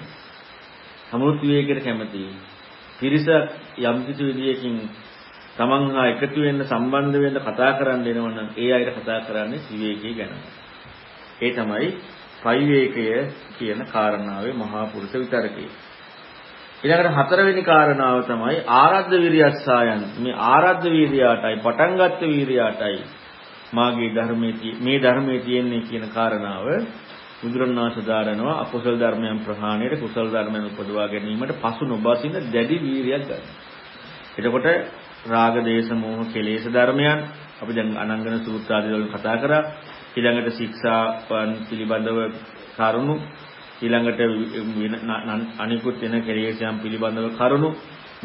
සමුත් විවේකයට කැමතියි. පිරිස යම් කිසි විදියකින් තමන් හා එකතු වෙන්න සම්බන්ධ වෙන්න කතා කරන්න එනවනම් ඒ අයට කතා කරන්නේ විවේකී ගැන. ඒ තමයි පරිවේකය කියන කාරණාවේ මහා පුරුෂ විතරකේ. ඊළඟට හතරවෙනි කාරණාව තමයි ආරද්ධ විරියස්සායන්. මේ ආරද්ධ වීර්යයටයි පටන් ගත්ත වීර්යයටයි මාගේ ධර්මයේ මේ ධර්මයේ තියෙන්නේ කියන කාරණාව බුදුරණාහි සදාරනවා අකුසල ධර්මයන් ප්‍රහාණයට කුසල ධර්මයන් උපදවා ගැනීමට පසු නොබසින දැඩි වීරියක් ගන්න. එතකොට රාග දේශ මොහ කෙලෙස් ධර්මයන් අපි දැන් අනංගන සූත්‍ර ආදී වලින් කතා කරා. ඊළඟට ශික්ෂාපන් පිළිබඳව කරුණු ඊළඟට අනිකුත් වෙන කෙලෙස්යන් පිළිබඳව කරුණු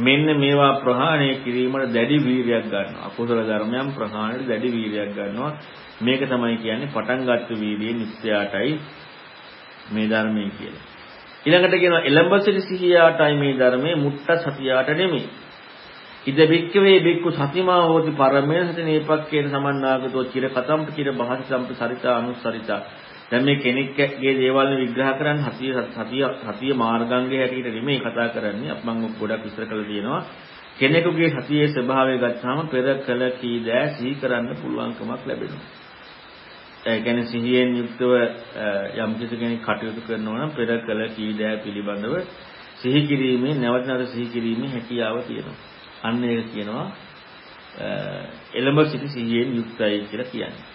මෙන්න මේවා ප්‍රහාණය කිරීමට දැඩි වීරියක් ගන්නවා. අකුසල ධර්මයන් ප්‍රහාණයට දැඩි වීරියක් ගන්නවා. මේක තමයි කියන්නේ පටන් ගත්ත වීර්යයේ නිත්‍යයටයි මේ ධර්මයේ කියලා. ඊළඟට කියනවා එළඹ සිටි සිහියාටයි මේ ධර්මයේ මුට්ට සතියාට නෙමෙයි. ඉද බික්කවේ බික්කු සතිමා හෝති පරමේ සති නේපක්කේන සමන්නාගතෝ චිර කතම්ප චිර භාති සම්ප සරිතා අනුසරිතා දැන් මේ කෙනෙක්ගේ දේවල් විග්‍රහ කරන්න හතිය හතිය හතිය මාර්ගංගයේ හැටියට නෙමෙයි කතා කරන්නේ අප මම ගොඩක් විස්තර කරලා තියෙනවා කෙනෙකුගේ සතියේ ස්වභාවය ගත්තාම පෙර කළ කී දෑ සිහි කරන්න පුළුවන්කමක් ලැබෙනවා ඒ කියන්නේ සිහියෙන් යුක්තව යම් කෙනෙක් කටයුතු කරනවා නම් පෙර කළ කී දෑ පිළිබඳව සිහි කිරීමේ නැවත නැවත සිහි කිරීමේ හැකියාව තියෙනවා. අන්න ඒක කියනවා එළඹ සිටි සිහියෙන් යුක්තයි කියලා කියන්නේ.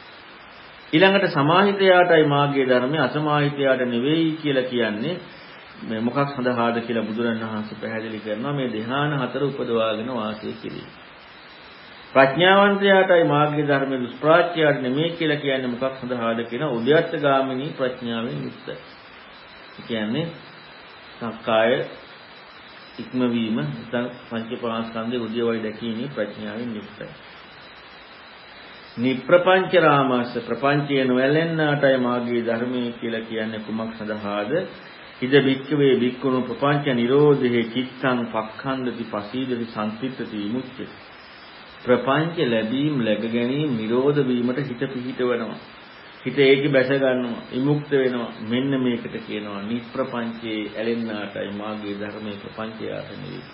ඊළඟට සමාහිතයාටයි මාර්ගයේ ධර්මයේ අසමාහිතයාට නෙවෙයි කියලා කියන්නේ මේ මොකක් සඳහාද කියලා බුදුරණවහන්සේ පැහැදිලි කරනවා මේ ධ්‍යාන හතර උපදවාගෙන වාසය කිරීම. ප්‍රඥාවන්තයාටයි මාර්ගය ධර්මයේ දුෂ්ප්‍රාච්‍යයට නෙමෙයි කියලා කියන්නේ මොකක් සඳහාද කියන උද්‍යත්ත ගාමිනී ප්‍රඥාවෙන් යුක්තයි. කියන්නේ සක්කාය ඉක්මවීම නැත්නම් පංචපාස්කන්ධයේ උද්‍යවයි දැකීමේ ප්‍රඥාවෙන් යුක්තයි. නිප්‍රපංච රාමස්ස ප්‍රපංචය නොවැළෙන්නාටයි මාර්ගයේ ධර්මයේ කියලා කියන්නේ කුමක් සඳහාද? ඉද බික්කවේ බික්කුණු ප්‍රපංච නිරෝධේ චිත්තං පක්ඛන්දති පසීදති සංසිද්ධති විමුච්ඡති ප්‍රපංච ලැබීම් läග ගැනීම නිරෝධ වීමට හිත පිහිටවනවා. හිත ඒකේ බැස ගන්නවා, විමුක්ත වෙනවා. මෙන්න මේකට කියනවා නිප්‍රපංචේ ඇලෙන්නාටයි මාගේ ධර්මයේ ප්‍රපංචයට නෙවෙයි.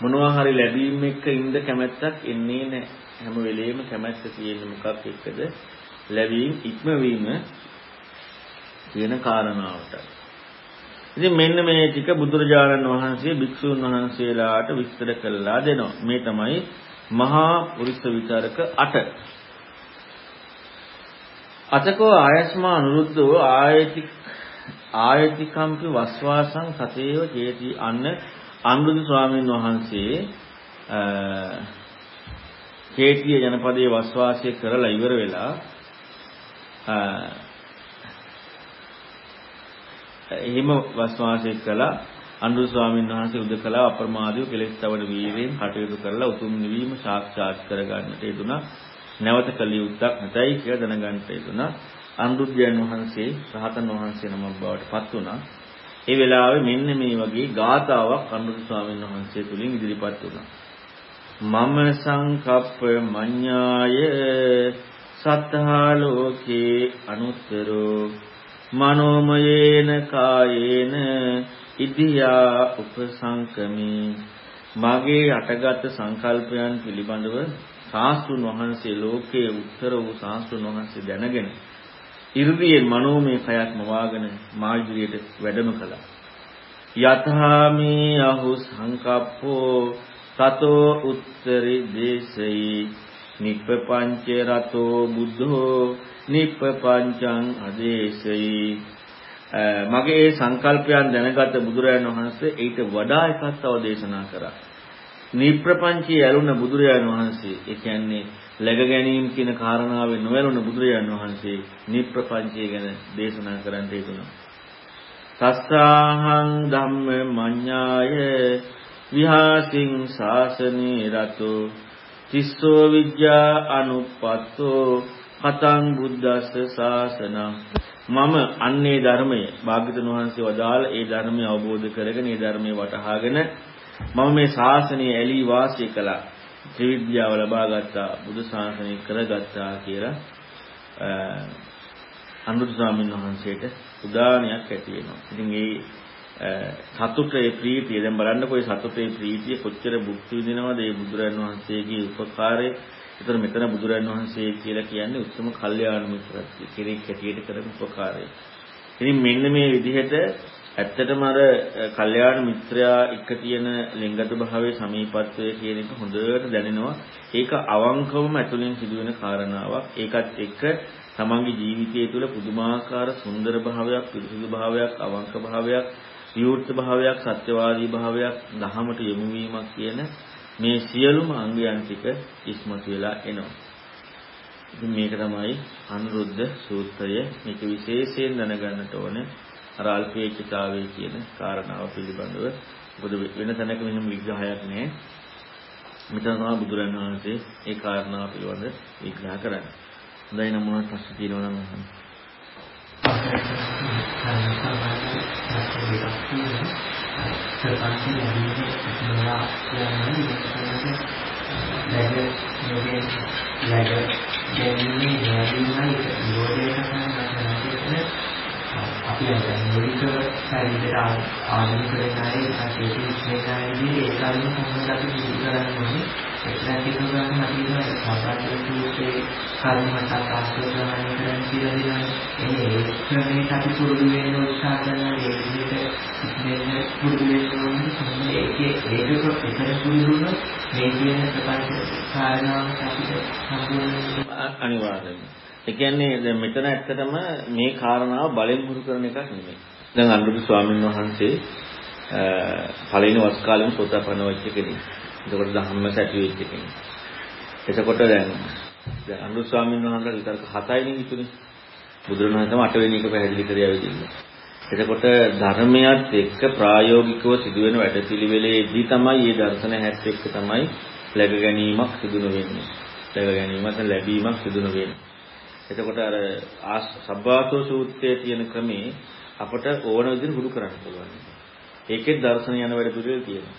මොනවා හරි ලැබීම් එක්ක ඉඳ කැමැත්තක් එන්නේ නැහැ. හැම වෙලෙම කැමැත්ත තියෙන්නේ මොකක් එක්කද? ලැබීම් ඉක්මවීම කියන කාරණාවට. ඉතින් මෙන්න මේ ටික බුදුරජාණන් වහන්සේ භික්ෂුන් වහන්සේලාට විස්තර කළා දෙනවා. මේ තමයි මහා පුරිස විචාරක 8 අතකෝ ආයස්මා අනුරුද්ධෝ ආයති ආයතිකම්පි වස්වාසං සතේව ජේති අන්න අනුරුද්ධ ස්වාමීන් වහන්සේ කේතිය ජනපදයේ වස්වාසය කරලා ඉවර වෙලා එහෙම වස්වාසය කළා අනුරු ස්වාමීන් වහන්සේ උදකලා අප්‍රමාදීව කෙලෙස් තවන වීරයෙන් කටයුතු කරලා උතුම් නිවීම සාක්ෂාත් කරගන්නට යෙදුනා. නැවත කළ යුත්තක් නැතයි කියලා දැනගන්නට යෙදුනා. අනුරුද්ධයන් වහන්සේ රහතන් වහන්සේ නමක් බවට පත් වුණා. ඒ වෙලාවේ මෙන්න මේ වගේ ගාතාවක් අනුරුද්ධ ස්වාමීන් වහන්සේ තුලින් ඉදිරිපත් වුණා. මම සංකප්ප මඤ්ඤාය සත්තා ලෝකේ අනුත්තරෝ මනෝමයේන කායේන ඉදියා උපසංකමේ මගේ අටගත් සංකල්පයන් පිළිබඳව සාස්තුන් වහන්සේ ලෝකයේ උත්තර වූ සාස්තුන් වහන්සේ දැනගෙන ඉර්ධියේ මනෝමය කයක් මවාගෙන මා ඉදිරියට වැඩම කළා. යථාමි අහු සංකප්පෝ තතෝ උත්තරි දේශයි නිප්පංච රතෝ බුද්ධෝ නිප්පංචං අදේශයි මගේ ඒ සංකල්පයන් දැනගත් බුදුරජාණන් වහන්සේ ඊට වඩා එකක් තව දේශනා කරා. නිප්‍රපංචී ඇලුන බුදුරජාණන් වහන්සේ ඒ කියන්නේ läග ගැනීම කියන කාරණාවෙන් නොඇලුන බුදුරජාණන් වහන්සේ නිප්‍රපංචී ගැන දේශනා කරන්න හේතුණා. සස්සාහං ධම්ම මඤ්ඤාය විහාසින් ශාසනේ රතෝ තිස්සෝ විද්‍යා අනුපත්තෝ කතං බුද්දස්ස ශාසනං මම අන්නේ ධර්මය භාග්‍යතුන් වහන්සේ වදාළ ඒ ධර්මය අවබෝධ කරගෙන ඒ ධර්මය වටහාගෙන මම මේ ශාසනය ඇලී වාසය කළා ත්‍රිවිද්‍යාව ලබා ගත්තා බුදු ශාසනය කරගත්තා කියලා අනුරුද්ධ ස්වාමීන් වහන්සේට උදානයක් ඇති වෙනවා. ඉතින් ඒ සතුටේ ප්‍රීතිය දැන් බලන්නකෝ ඒ සතුටේ ප්‍රීතිය කොච්චර භුක්ති විඳිනවද ඒ බුදුරන් වහන්සේගේ උපකාරයේ ඒතර මෙතන බුදුරන් වහන්සේ කියලා කියන්නේ උත්තම කල්යාණ මිත්‍රත්වය කෙනෙක් හැටියට කරන උපකාරය. ඉතින් මෙන්න මේ විදිහට ඇත්තටම අර කල්යාණ මිත්‍රයා එක්ක තියෙන ලිංගත භාවයේ සමීපත්වය කියන එක හොඳට දැනෙනවා. ඒක අවංකවම ඇතුලෙන් සිදුවෙන කාරණාවක්. ඒකත් එක්ක තමන්ගේ ජීවිතය තුළ පුදුමාකාර සුන්දර භාවයක්, පිරිසිදු භාවයක්, අවංක භාවයක්, විවෘත භාවයක්, සත්‍යවාදී භාවයක්, දහමට යොමු වීමක් කියන මේ සියලුම අංගයන් ටික ඉස්මතු වෙලා එනවා. ඉතින් මේක තමයි අනුරුද්ධ සූත්‍රය. මේක විශේෂයෙන් දැනගන්නට ඕනේ. අර අල්පේක්ෂතාවය කියන කාරණාව පිළිබඳව. මොකද වෙන තැනක මෙහෙම විග්‍රහයක් නැහැ. මෙතන තමයි බුදුරන් වහන්සේ ඒ කාරණාව පිළිබඳ විග්‍රහ කරන්නේ. හොඳයි නම් මොනවද ප්‍රශ්න තියෙනවා නම් අහන්න. සර්පන්ති ලැබීමේ ඉන්නවා කියන්නේ ඒක තමයි läග යෝගේ läග ගැනීමේ ලැබීමයි නිරෝධයට කරන අපි අද මූලික ශරීරයට ආධුනික වෙනායි ඒකේ ඉස්සෙල්ලාදී ඒ කරුණ කොහොමද අපි සිදු කරන්නේ? එක්ලැටික ගන්න අදිනවා සාපාදයේ කර්ම මතක් ආශ්‍රයණය කරන්න කියලා දෙනවා. ඒ ක්‍රමයට අපි පුරුදු වෙන්න උත්සාහ කරනවා. ඒ විදිහට ඉන්නේ පුරුදු වෙන්න ඕනේ. ඒකේ ඒකක එකර පුරුදු මේ කියන ප්‍රපංච කාරණාවක් අපිට සම්පූර්ණ අනිවාර්යයෙන්ම. ඒ කියන්නේ දැන් මෙතන ඇත්තටම මේ කාරණාව බලෙන් හුරු කරන එකක් නෙමෙයි. දැන් අනුරුද්ධ ස්වාමීන් වහන්සේ පළවෙනි වස් කාලෙම සෝතාපන්න වෙච්ච කෙනෙක්. එතකොට ධම්ම සැටි වෙච්ච කෙනෙක්. එතකොට දැන් දැන් අනුරුද්ධ ස්වාමීන් වහන්සේට විතරක හතයිනේ ඉතුනේ. බුදුරණවහන්සේම අටවෙනි එක පැහැදිලි කරේ ආවෙදින්න. එතකොට ධර්මයත් එක්ක ප්‍රායෝගිකව සිදුවෙන වැඩපිළිවෙලේදී තමයි මේ දර්ශන හැත් එක්ක තමයි läග ගැනීමක් සිදු වෙන්නේ. läග ගැනීමක් ලැබීමක් සිදු වෙන්නේ. එතකොට අර සබ්බාසෝ සූත්‍රයේ තියෙන ක්‍රමේ අපට ඕන විදිහට හුරු කරන්න පුළුවන්. ඒකෙත් දර්ශන යන වැඩ පිළිවෙල තියෙනවා.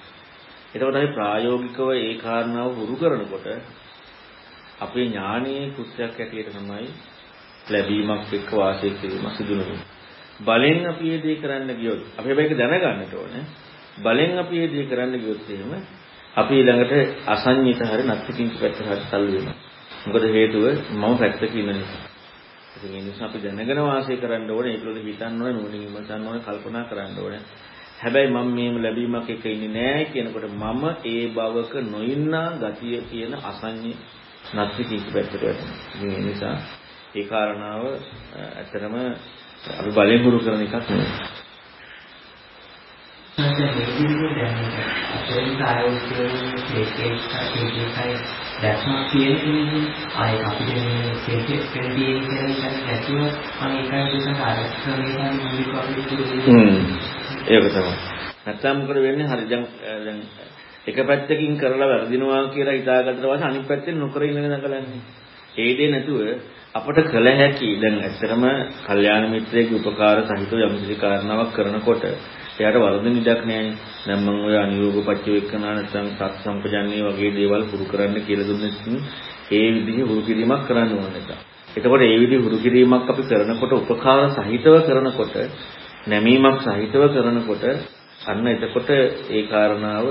එතකොට අපි ප්‍රායෝගිකව ඒ කාරණාව හුරු කරනකොට අපේ ඥානීය කෘත්‍යයක් ඇටියට තමයි ලැබීමක් එක්ක වාසය කිරීම සිදු වෙන්නේ. බලෙන් අපි මේ දේ කරන්න ගියොත් අපි හැබැයි ඒක දැනගන්නට ඕනේ. බලෙන් අපි මේ දේ කරන්න ගියොත් එහෙම අපි ළඟට අසඤ්ඤිත හරි නැත්තිකින් පැත්තට හරි තල්ලු වෙනවා. මොකද හේතුව මම පැත්තක ඉන්න නිසා. ඉතින් ඒ නිසා අපි දැනගෙන වාසය කරන්න ඕනේ. ඒකවල හිතන්න ඕනේ, නුවණින් විමසන්න ඕනේ, කල්පනා කරන්න ඕනේ. හැබැයි මම මේම ලැබීමක් එක ඉන්නේ නැහැ කියනකොට මම ඒ බවක නොඉන්නා ගතිය කියන අසඤ්ඤ නැති කීක පැත්තට වැටෙනවා. ඉතින් ඒ නිසා ඒ කාරණාව ඇත්තටම අපි බලෙන් හුරු කරන එකක් නෙවෙයි. නැත්නම් දැන් අතරින් ආයෝජනයේ ඒකේ ඒකයි දැක්මක් තියෙන කෙනෙකුනේ ආයි අපිට මේ කෙනෙක් කෙනෙක් කියලා හිතන්නේ නැතුව මම ඒකයි දෙක ආරක්ෂණය මූලික අපිට හ්ම් ඒක තමයි. නැත්තම් මොකද වෙන්නේ? හරි දැන් දැන් එක පැත්තකින් කරලා වැරදිනවා කියලා හිතාගත්තට පස්සේ අනිත් පැත්තෙන් නොකර ඉන්න නකලන්නේ ඒ දේ නැතුව අපට කළ හැකි දැන් ඇත්තටම කල්යාණ මිත්‍රයෙකුගේ උපකාර සහිතව යම්කිසි කාරණාවක් කරනකොට එයාට වරදින ඉඩක් නැහැ. දැන් මම ඔය අනියෝග පච්චවේක්කනා නැත්නම් සත් සම්පජන්ණේ වගේ දේවල් පුරු කරන්න කියලා දුන්නෙත් ඒ විදිහේ හුරු කිරීමක් කරන්න ඕන එක. එතකොට ඒ විදිහේ හුරු කිරීමක් අපි කරනකොට උපකාර සහිතව කරනකොට නැමීමක් සහිතව කරනකොට අන්න එතකොට ඒ කාරණාව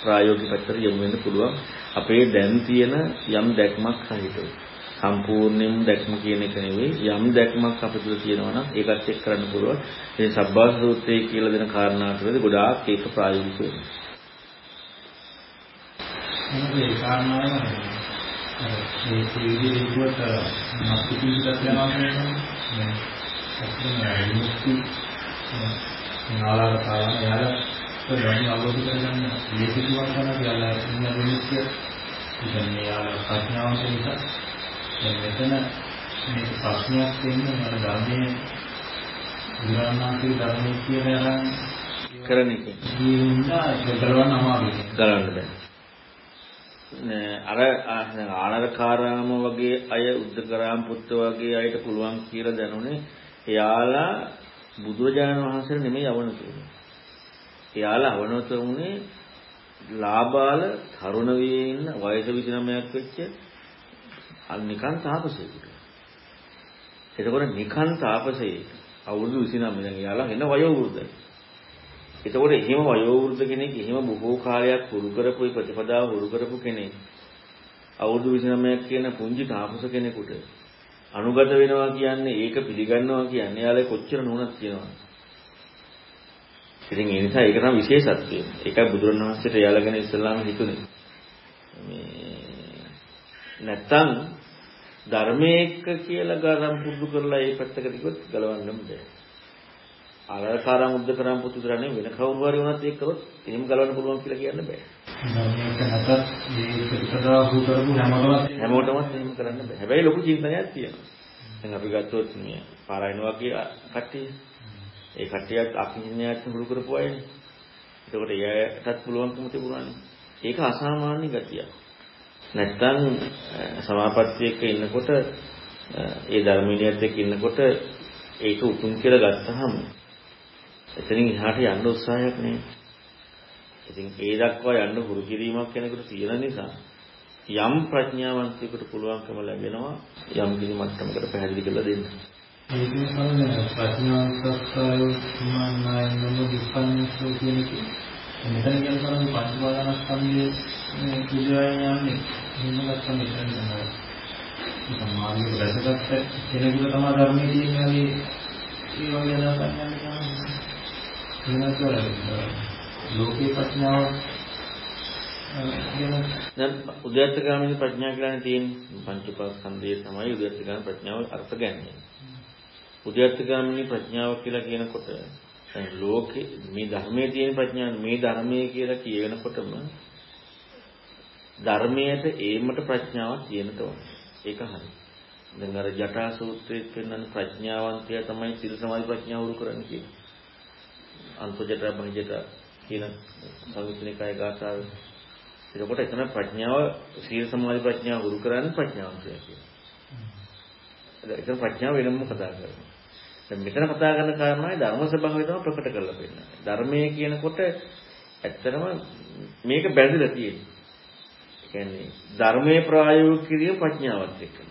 ප්‍රායෝගික පැත්තට යොමු වෙන්න පුළුවන්. අපේ දැන් තියෙන යම් දැක්මක් සහිතව. සම්පූර්ණයෙන්ම දැක්ම කියන එක නෙවෙයි යම් දැක්මක් අපිට තියෙනවා නම් ඒකත් එක්ක කරන්න පුළුවන්. ඒ සබ්බාස සූත්‍රයේ කියලා දෙන කාරණා තුළදී ගොඩාක් ඒක ප්‍රායෝගික වෙනවා. මොකද ඒ කාරණාව මේ සීදී විදිහට මාර්කටිං කරනවා කියන්නේ අපිට මුක්ති නාලාර කාරණා යාලා ප්‍රධාන අවබෝධ කරගන්න ලේසිතුවක් කරනවා කියලා ඉන්න මිනිස්සු ඉතින් යාලා ප්‍රඥාවන්ත නිසා දැන් මෙතන මේක ප්‍රශ්නයක් වෙන්නේ මම ධර්මයේ විරාමාති ධර්මයේ කියලා අරන් කරන එක. ඉන්නා කරවන්න අමාරුයි. කරන්න බෑ. අර ආනරකාරාම වගේ අය උද්දකරාම පුත්ත වගේ අයට පුළුවන් කියලා දැනුනේ එයාලා බුදුරජාණන් වහන්සේ නෙමෙයි අවනතුනේ. එයාලා අවනතුනේ ලාබාල තරුණ වී ඉන්න වයස 29ක් වෙච්ච අන්න නිකන් තාපසයෙකුට. එතකොට නිකන් තාපසයෙක් අවුරුදු 29 දැන් යාලා එන වයෝ වෘද්ධයි. එතකොට එහෙම වයෝ වෘද්ධ කෙනෙක් එහෙම බොහෝ කාලයක් පුරු කරපු ප්‍රතිපදාව පුරු කරපු කෙනෙක් අවුරුදු 29ක් කියන පුංචි තාපස කෙනෙකුට අනුගත වෙනවා කියන්නේ ඒක පිළිගන්නවා කියන්නේ යාලේ කොච්චර නුවණක් තියෙනවද? ඉතින් ඒ නිසා ඒක තමයි විශේෂත්වය. ඒකයි බුදුරණවහන්සේට එයාලා ගැන ඉස්සල්ලාම හිතුනේ. මේ නැත්තම් ධර්මයේක කියලා ගරම් පුරුදු කරලා ඒ පැත්තකට ගියොත් ගලවන්න බෑ. ආරකාරම් උද්ද කරම් පුතු දරන්නේ වෙන කවුරු හරි වුණත් ඒක කරොත් එහෙම ගලවන්න පුළුවන් කියලා කියන්න බෑ. හැමෝටම එහෙම කරන්න බෑ. හැබැයි ලොකු චින්තනයක් තියෙනවා. දැන් අපි ගත්තොත් මේ පාරායන වගේ කට්ටිය ඒ කට්ටියත් අකිඤ්ඤයත් හුරු කරපු අයනේ. ඒකට එයාටත් පුළුවන්කම තිබුණානේ. ඒක අසාමාන්‍ය ගතියක්. නැත්තම් සමාපත්තියක ඉන්නකොට ඒ ධර්මීනියත් එක්ක ඉන්නකොට ඒක උතුම් කියලා ගත්තහම එතනින් එහාට යන්න උත්සාහයක් නෑ. ඉතින් ඒ දක්වා යන්න හුරු කිරීමක් කෙනෙකුට තියෙන නිසා යම් ප්‍රඥාවන්තයෙකුට පුළුවන්කම ලැබෙනවා යම් කිසි මට්ටමකට පැහැදිලි කරලා දෙන්න. ඒකේ තමයි ප්‍රඥාවන්තස්සය සමානයි දුක්ඛනිසෝ කියන එක. මෙතන කියන තරම් පංච පාදනස්කන්ධයේ මේ කුජයන් යන්නේ. එහෙම ගත්තම එතන තමයි. සමාධිය රැසගත්ත කෙනෙකුට තමයි ධර්මයේ තියෙන්නේ ඒ වගේ අදහසක් යන්නේ තමයි ලෝකේ ප්‍රඥාව දැන් උද්‍යත්තගාමිනී ප්‍රඥා කියලානේ තියෙන්නේ පංච උපාස්කන්ධයේ තමයි උද්‍යත්තගාමිනී ප්‍රඥාව අර්ථ ගන්නේ. උද්‍යත්තගාමිනී ප්‍රඥාව කියලා කියනකොට ලෝකේ මේ ධර්මයේ තියෙන ප්‍රඥාව මේ ධර්මයේ කියලා කියනකොටම ධර්මයට ඒමට ප්‍රඥාවක් තියෙනට ඕනේ. ඒක හරි. දැන් අර ජටා සූත්‍රයේ පෙන්වන ප්‍රඥාවන්තයා තමයි සිල් සමාධි ප්‍රඥාව උරු කරන්නේ කියන්නේ. අන්තජට බහිජට කියන සංවිතනිකය ගාථාව. එතකොට එතන ප්‍රඥාව සීල සමාධි ප්‍රඥාව උරු කරන්නේ ප්‍රඥාවන්තයා කියන්නේ. එතන ප්‍රඥාව වෙනම කතා කරනවා. දැන් මෙතන කතා කරන කාරණායි ධර්ම ස්වභාවය තමයි ප්‍රකට කරලා පෙන්නන්නේ. ධර්මයේ කියනකොට ඇත්තටම මේක බැඳලා තියෙන්නේ. කියන්නේ ධර්මයේ ප්‍රායෝගික කිරීම ප්‍රඥාවත් එක්කම.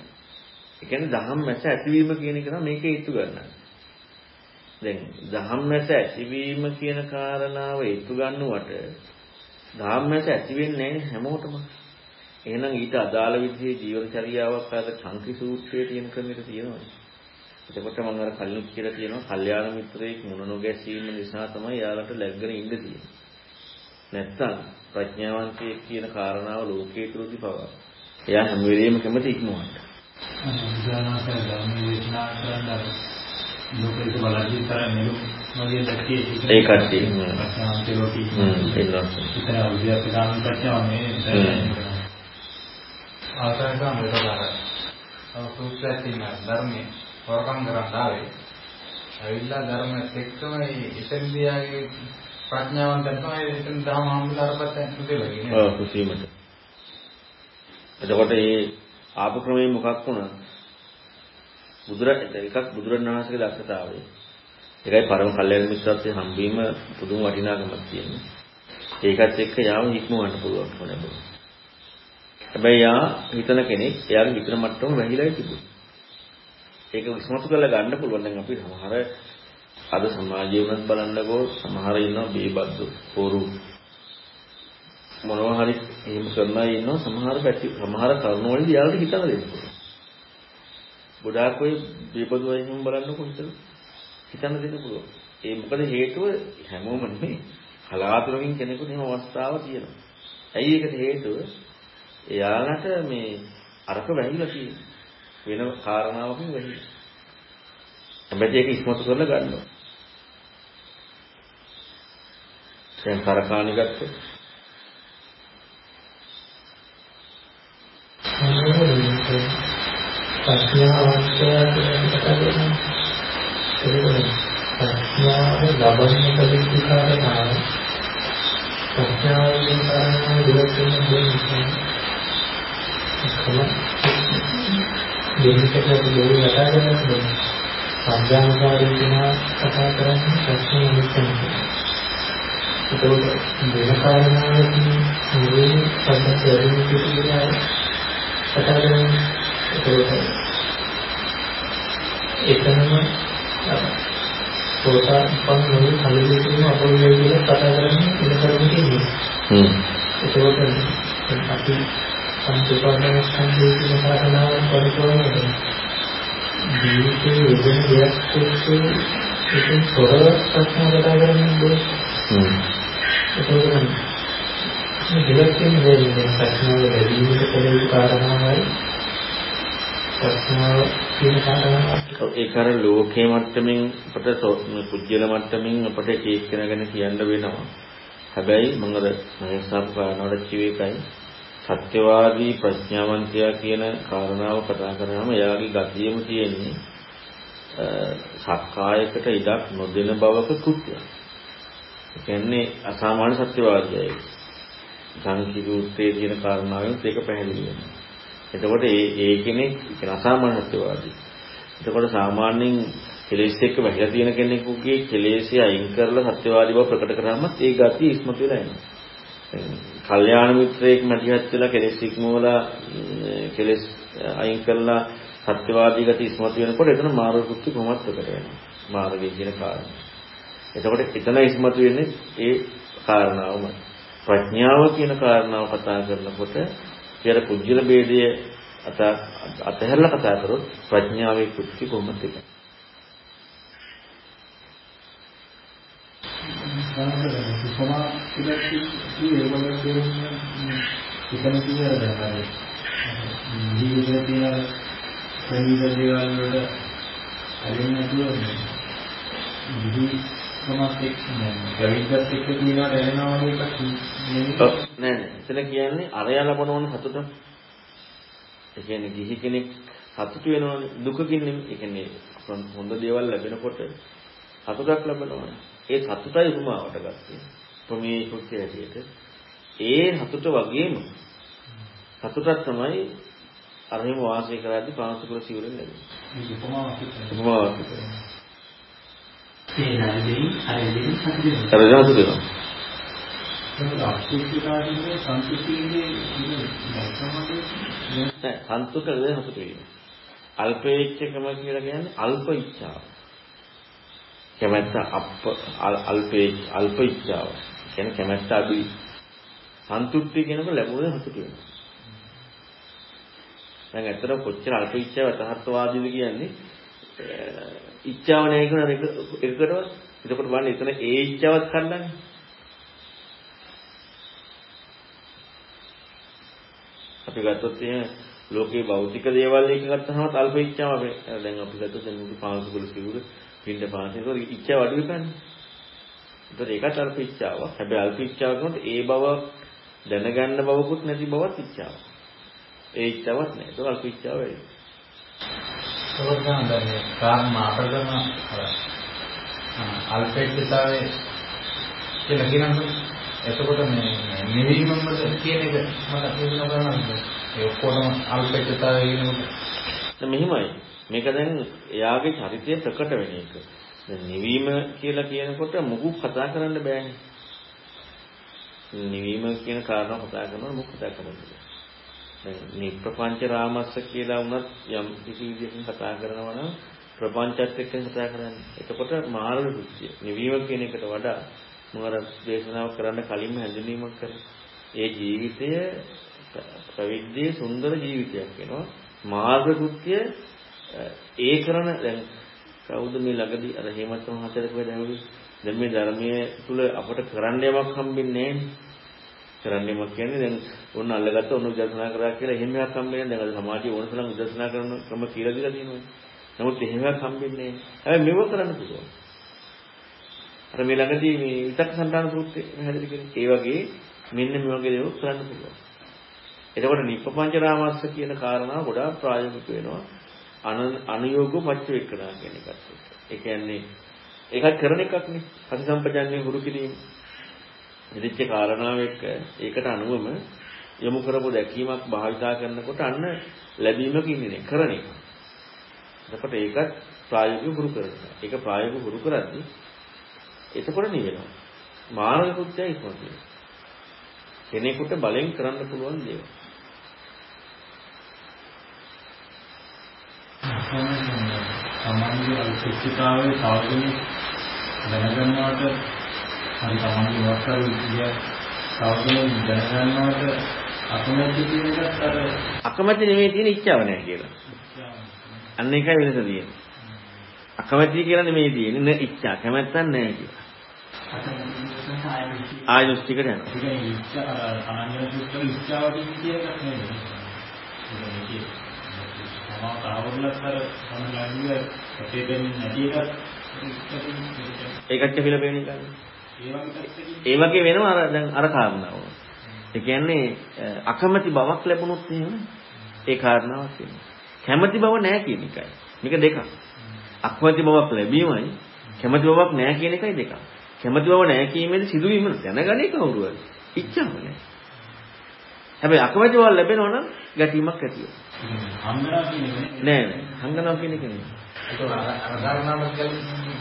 ඒ කියන්නේ දහම් මැස ඇතිවීම කියන එක තමයි මේකේ ඉතු ගන්නන්නේ. දැන් දහම් මැස ඇතිවීම කියන කාරණාව ඉතු ගන්නවට දහම් මැස ඇති වෙන්නේ හැමෝටම. එහෙනම් ඊට අදාළ විදිහේ ජීවනචර්යාවක් අර චංකි සූත්‍රයේ තියෙන ක්‍රමයක තියෙනවා. එතකොට මම අර කලින් කියලා තියෙනවා කල්යාණ මිත්‍රයෙක් මුණ නොගැසීම නිසා තමයි යාලට läග්ගෙන ඉන්න තියෙන්නේ. නැත්තම් ප්‍රඥාවන්තයෙක් කියන කාරණාව ලෝකයේ තුරුදි පවා. එයා හැම වෙලෙම කැමති ඉක්මවන්න. ඒ කට්ටිය. හ්ම් මේ ආසයන් ගන්නකොට සූත්‍රයක් තියෙනවා ධර්මයේ වරකම් කරන් ආවේ. ඇවිල්ලා ධර්මයත් එක්කම එතනදී ආගේ ප්‍රඥාවන්තන් තමයි එතන දහම හම්බුලාරපත් නෙවෙයි කියන්නේ. ඔව් කුසීමට. එතකොට මේ ආපු ක්‍රමයේ මොකක් වුණා? බුදුර එකක් බුදුරණවහන්සේගේ දක්ෂතාවය. ඒකයි පරම කල්යාණ මිත්‍රත්වයේ හම්බවීම පුදුම වටිනාකමක් තියෙනවා. ඒකත් එක්ක යාම ඉක්මවන්න පුළුවන් වෙනවා. හැබැයි යා හිතන කෙනෙක් එයාගේ විතර මට්ටම වැහිලා තිබුණා. ඒක විශ්මතු කරලා ගන්න පුළුවන් දැන් අපි සමහර අද සමාජයේ වුණත් බලන්නකෝ සමහර ඉන්නවා බේබද්දු පොරු මොනවා හරි එහෙම කරන අය ඉන්නවා සමහර පැති සමහර කරුණු වලදී යාළුවට හිතන දෙන්න පුළුවන්. ගොඩාක් ඔය බේබද්දු අය එහෙම බලන්නකෝ හිතන හිතන්න දෙන්න පුළුවන්. ඒ මොකද හේතුව හැමෝම නෙමෙයි. කලාතුරකින් කෙනෙකුට එහෙම අවස්ථාවක් තියෙනවා. ඇයි ඒකට හේතුව? එයාලට මේ අරක වැහිලා තියෙනවා. වෙන කාරණාවකින් වැහිලා. හැබැයි ඒක ඉස්මතු කරලා ගන්නවා. දැන් කරකාණි ගත්තොත් ප්‍රඥාවන්තයා කියන කතාව ඒක ප්‍රඥාව ලබන්න කලින් කාරණා ප්‍රඥාවෙන් කාරණා දෙයක් වෙන කම දෙන්නකට දෙවි කතා කරන්නේ සංඥාකාරී කෙනා කතා කරන්නේ ප්‍රශ්නේ මුලින්ම ඒකෝට වෙන කාරණාවකින් මුලින් සම්බන්ධ වෙන කිසිලා කතා කරන්නේ ඒකෝට එතනම පොතා පන් මොන කලින් කියන අපෝලේ කියලා කතා කරන්නේ වෙන කරුණු කියන්නේ හ්ම් ඒකෝට අපි සංකල්පන සංකේත කියන කාරණාව පරිපූර්ණ ජීවිතයේ යෙදෙන දෙයක් එක්ක ඒකෙන් තොරව ප්‍රශ්න කතා කරන්නේ බෝ හ්ම් ඒකෝට මේ දෙයක් කියන්නේ මේ ප්‍රශ්නාව වැඩිවීමට කලින් කාරණාවයි ප්‍රශ්නාව කියන කාරණාව ඒක අර ලෝකයේ මට්ටමින් අපිට පුජ්‍යල මට්ටමින් අපිට ඒක ගැන කියන්න වෙනවා. හැබැයි මම අර මහේසාප කාරණාවට කිව්වේ එකයි සත්‍යවාදී ප්‍රඥාවන්තයා කියන කාරණාව කතා කරාම එයාගේ ගතියෙම තියෙන්නේ සක්කායකට ඉඩක් නොදෙන බවක කෘත්‍යයක්. ඒ කියන්නේ අසාමාන්‍ය සත්‍යවාදියයි. සංකීර්ණත්වයේ තියෙන කාරණාවෙන් ඒක පැහැදිලි වෙනවා. එතකොට ඒ ඒ කෙනෙක් කියන අසාමාන්‍ය සත්‍යවාදී. එතකොට සාමාන්‍යයෙන් කෙලෙස් එක්ක වැහිලා තියෙන කෙනෙකුගේ කෙලෙස්ය අයින් කරලා සත්‍යවාදී බව ප්‍රකට කරාමත් ඒ ගතිය ඉස්මතු වෙලා එනවා. කල්යාණ මිත්‍රයෙක් මැදිහත් වෙලා කෙලෙස් ඉක්මවලා කෙලෙස් අයින් කරලා සත්‍යවාදී ගති ඉස්මතු වෙනකොට එතන මාර්ග කෘත්‍ය කොහොමද ප්‍රකට වෙනවා මාර්ගය කියන කාරණා. එතකොට එතන ඉස්මතු වෙන්නේ ඒ කාරණාවම. ප්‍රඥාව කියන කාරණාව කතා කරනකොට කියලා කුජල ભેදය අත අතහැරලා කතා කරොත් ප්‍රඥාවේ කෘත්‍ය කොහොමද ඒක? සමා කියලා කිව්වේ ඒගොල්ලෝ කියන්නේ ඉතන කියලා දැන් ජීවිතේ තියෙන ප්‍රණීත දේවල් වලට ඇලෙන්නේ නැතුව විදි සමත් එක්ක ගැවිද්දත් එක්ක කියනවා දැනෙනවා වගේ එකක් නෙමෙයි. ඔව් නෑ නෑ. එතන කියන්නේ අරය ලබනවන සතුට. ඒ කියන්නේ ගිහි කෙනෙක් සතුට වෙනවනේ දුකකින් නෙමෙයි. ඒ කියන්නේ හොඳ දේවල් ලැබෙනකොට සතුටක් ලැබෙනවා. ඒ සතුටයි උපමාවට ගත්තේ. ප්‍රමේය කෘත්‍ය හැටියට. ඒ සතුට වගේම සතුටක් තමයි අරහිම වාසය කරද්දී පාංශුකුල සිවුරෙන් ලැබෙන්නේ. උපමාවක් උපමාවක්. ඒ නැදෙයි අර දෙවි සතුට කරගෙන සතුට ඒක අක්ෂිකාරයේ සංස්කෘතියේ නෑ සන්තුෂ වෙන සතුට වීම. අල්පේච්ඡකම කියලා කියන්නේ අල්ප ඉච්ඡාව. කැමැත්ත අල්පේ අල්ප ඉච්ඡාව. කියන්නේ කැමැත්ත අඩුයි. සන්තුෂ්ටි කියනකොට ලැබුණේ සතුට වෙනවා. දැන් ඇත්තට කොච්චර අල්ප ඉච්ඡාව යථාර්ථවාදීද කියන්නේ ඉච්ඡාව නැහැ කියන එක එකකටවත් එතකොට බලන්න එතන ඒ ඉච්ඡාවත් කඩන්නේ. අපි ගත්තොත් එහෙනම් ලෝකේ භෞතික දේවල් එක ගත්තහම අල්ප ඉච්ඡාව දැන් අපි ගත්තොත් දැන් පාංශුකුල සිවුර පින්ඩ පාංශේ ඒක ඉච්ඡාව අඩු වෙන්නේ. ඒතර ඒකත් අල්ප ඉච්ඡාවක්. හැබැයි අල්ප ඉච්ඡාවක් නෝත් ඒ බව දැනගන්න බවකුත් නැති බවත් ඉච්ඡාවක්. ඒ ඉච්ඡාවක් නෑ. ඒක අල්ප ඉච්ඡාව වෙයි. සෝදාන දැන් කාර්ම අපරදම අල්පේක්ෂතාවයේ කියලා කියනකොට එතකොට මේ නිවීමමද කියන එක මට තේරුම් ගන්න ඒ ඔක්කොම අල්පේක්ෂතාවය කියනකොට මෙහිමයි. මේක දැන් එයාගේ චරිතය ප්‍රකට වෙන එක. දැන් නිවීම කියලා කියනකොට මුකුත් කතා කරන්න බෑනේ. නිවීම කියන කාරණා කතා කරනවා මුකුත් කතා කරන්න බෑ. දැන් මේ ප්‍රපංච රාමස්ස කියලා වුණත් යම් කිසි විදිහකින් කතා කරනවා නම් ප්‍රපංචත් එක්ක කතා කරන්නේ. එතකොට මාර්ග දෘෂ්ටිය. නිවීම කියන එකට වඩා මම අර දේශනාව කරන්න කලින්ම හැඳින්වීමක් කරා. ඒ ජීවිතය ප්‍රවිද්දී සුන්දර ජීවිතයක් වෙනවා. මාර්ග කෘත්‍ය ඒ කරන දැන් කවුද මේ ළඟදී? අර හේමන්ත මහත්තයා කියව දැනුනේ දැන් මේ ධර්මයේ තුල අපට කරන්න යමක් හම්බෙන්නේ නැහැ කරන්න යමක් කියන්නේ දැන් ඕන අල්ලගත්ත ඕන උදර්ශනා කරා කියලා එහෙම එකක් හම්බෙන්නේ දැන් අද සමාජයේ ඕන තරම් උදර්ශනා කරන ක්‍රම කියලා දීලා තියෙනවා. නමුත් එහෙම එකක් හම්බෙන්නේ නැහැ. හැබැයි මෙව කරන්න පුළුවන්. අර මේ ළඟදී මේ විතක් සම්දාන සූත්‍රය පැහැදිලි කරේ ඒ වගේ මෙන්න මේ වගේ දේවල් කරන්න පුළුවන්. එතකොට නිප්පංච රාමස්ස කියන කාරණාව ගොඩාක් ප්‍රායෝගික වෙනවා. අනුയോഗෝ පච්චවේකනා කියන එකත්. ඒ කියන්නේ ඒකත් කරන එකක් නේ. ප්‍රතිසම්පජන්ණය හුරු කිරීම. ඉදිච්ච කාරණාව එක්ක ඒකට අනුවම යොමු කරපු දැකීමක් භාවිතා කරනකොට අන්න ලැබීමක ඉන්නේ කරන එක. එතකොට ඒකත් ප්‍රායෝගිකව හුරු කරනවා. ඒක ප්‍රායෝගිකව හුරු කරද්දී එතකොට නිවෙනවා. මානසික කෘත්‍යය ඉක්මනට කෙනෙකුට බලෙන් කරන්න පුළුවන් දේවල්. තමන්ගේ අල්පෙච්චතාවයේ සාධනෙ දැනගන්නවට හරි තමන්ගේ වස්තර විද්‍ය සාධනෙ දැනගන්නවට අකමැති කියන එකත් අර අකමැති නෙමෙයි තියෙන ඉච්ඡාව නැහැ කියලා. අන්න ඒකයි වෙනස තියෙන්නේ. අකමැති කියලා නෙමෙයි තියෙන්නේ න ඉච්ඡා කැමැත්තක් නැහැ කියලා. ආයුෂ්ටිකට යනවා. ඒ කියන්නේ ඉච්ඡා අනන්‍ය සූත්‍ර ඉච්ඡාව කියන එකක් නෙමෙයි. මම තාවරුලත් අර සමහරවිට අපේ දෙන්නේ නැති එකක් ඒකත් කියලා පේන එකද? ඒ වගේ වෙනවා අර දැන් අර කාරණාව. ඒ කියන්නේ අකමැති බවක් ලැබුණොත් එහෙම ඒ කාරණාවක් වෙනවා. කැමැති බව නැහැ කියන එකයි. මේක දෙකක්. අකමැති බවක් ලැබීමයි කැමැති බවක් නැහැ කියන එකයි දෙකක්. කැමැති බව නැහැ කීමේදී සිදුවීම දැනගන්නේ කවුරුවද? ඉච්ඡාව නැහැ. හැබැයි අකමැති බව ලැබෙනවා නම් ගැටීමක් ඇති වෙනවා. හංගනවා කියන එක නෑ නෑ හංගනවා කියන එක නෙමෙයි. ඒක අර ධර්මනාමත්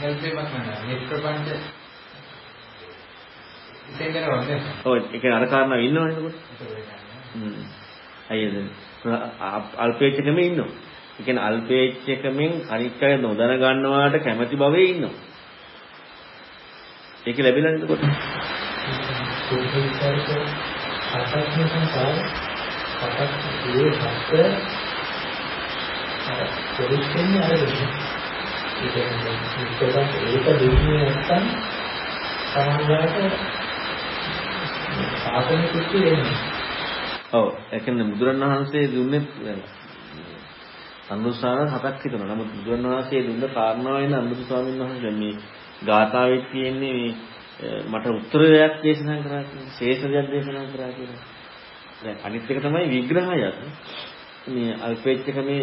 ගැල්පේමක් නෑ. මේ ප්‍රපංච ඉතින් කරවන්නේ. ඔව් ඒ කියන්නේ අර කාරණාව ඉන්නවනේ එතකොට. හ්ම්. අයියද අල්පේච්ඡකමේ ඉන්නවා. ඒ කියන්නේ අල්පේච්ඡකමෙන් අනික් අය නොදැන ගන්නවාට කැමැති භවයේ ඉන්නවා. ඒක ලැබිලා නේද කොට? අසත්‍ය සංසාර අපත් ඒ හතර පොලිසියෙන් අරගෙන ඒක ඒක දෙන්නේ නැත්තම් සමාජයට ආසන කුච්චි වෙන්නේ. ඔව් ඒ කියන්නේ බුදුරණවහන්සේ දුන්නේ අනුසාර හතක් හිතනවා. නමුත් බුදුරණවහන්සේ දුන්න කාරණාව වෙන අනුරුද්ධ ස්වාමීන් වහන්සේ මේ ගාථාවෙත් තියෙන්නේ මට උත්තරයක් දේශනා කරා කියලා, ශේෂ දෙයක් දේශනා කරා කියලා. දැන් අනිත් එක තමයි විග්‍රහයත්. මේ අල්පේච්ඡකමේ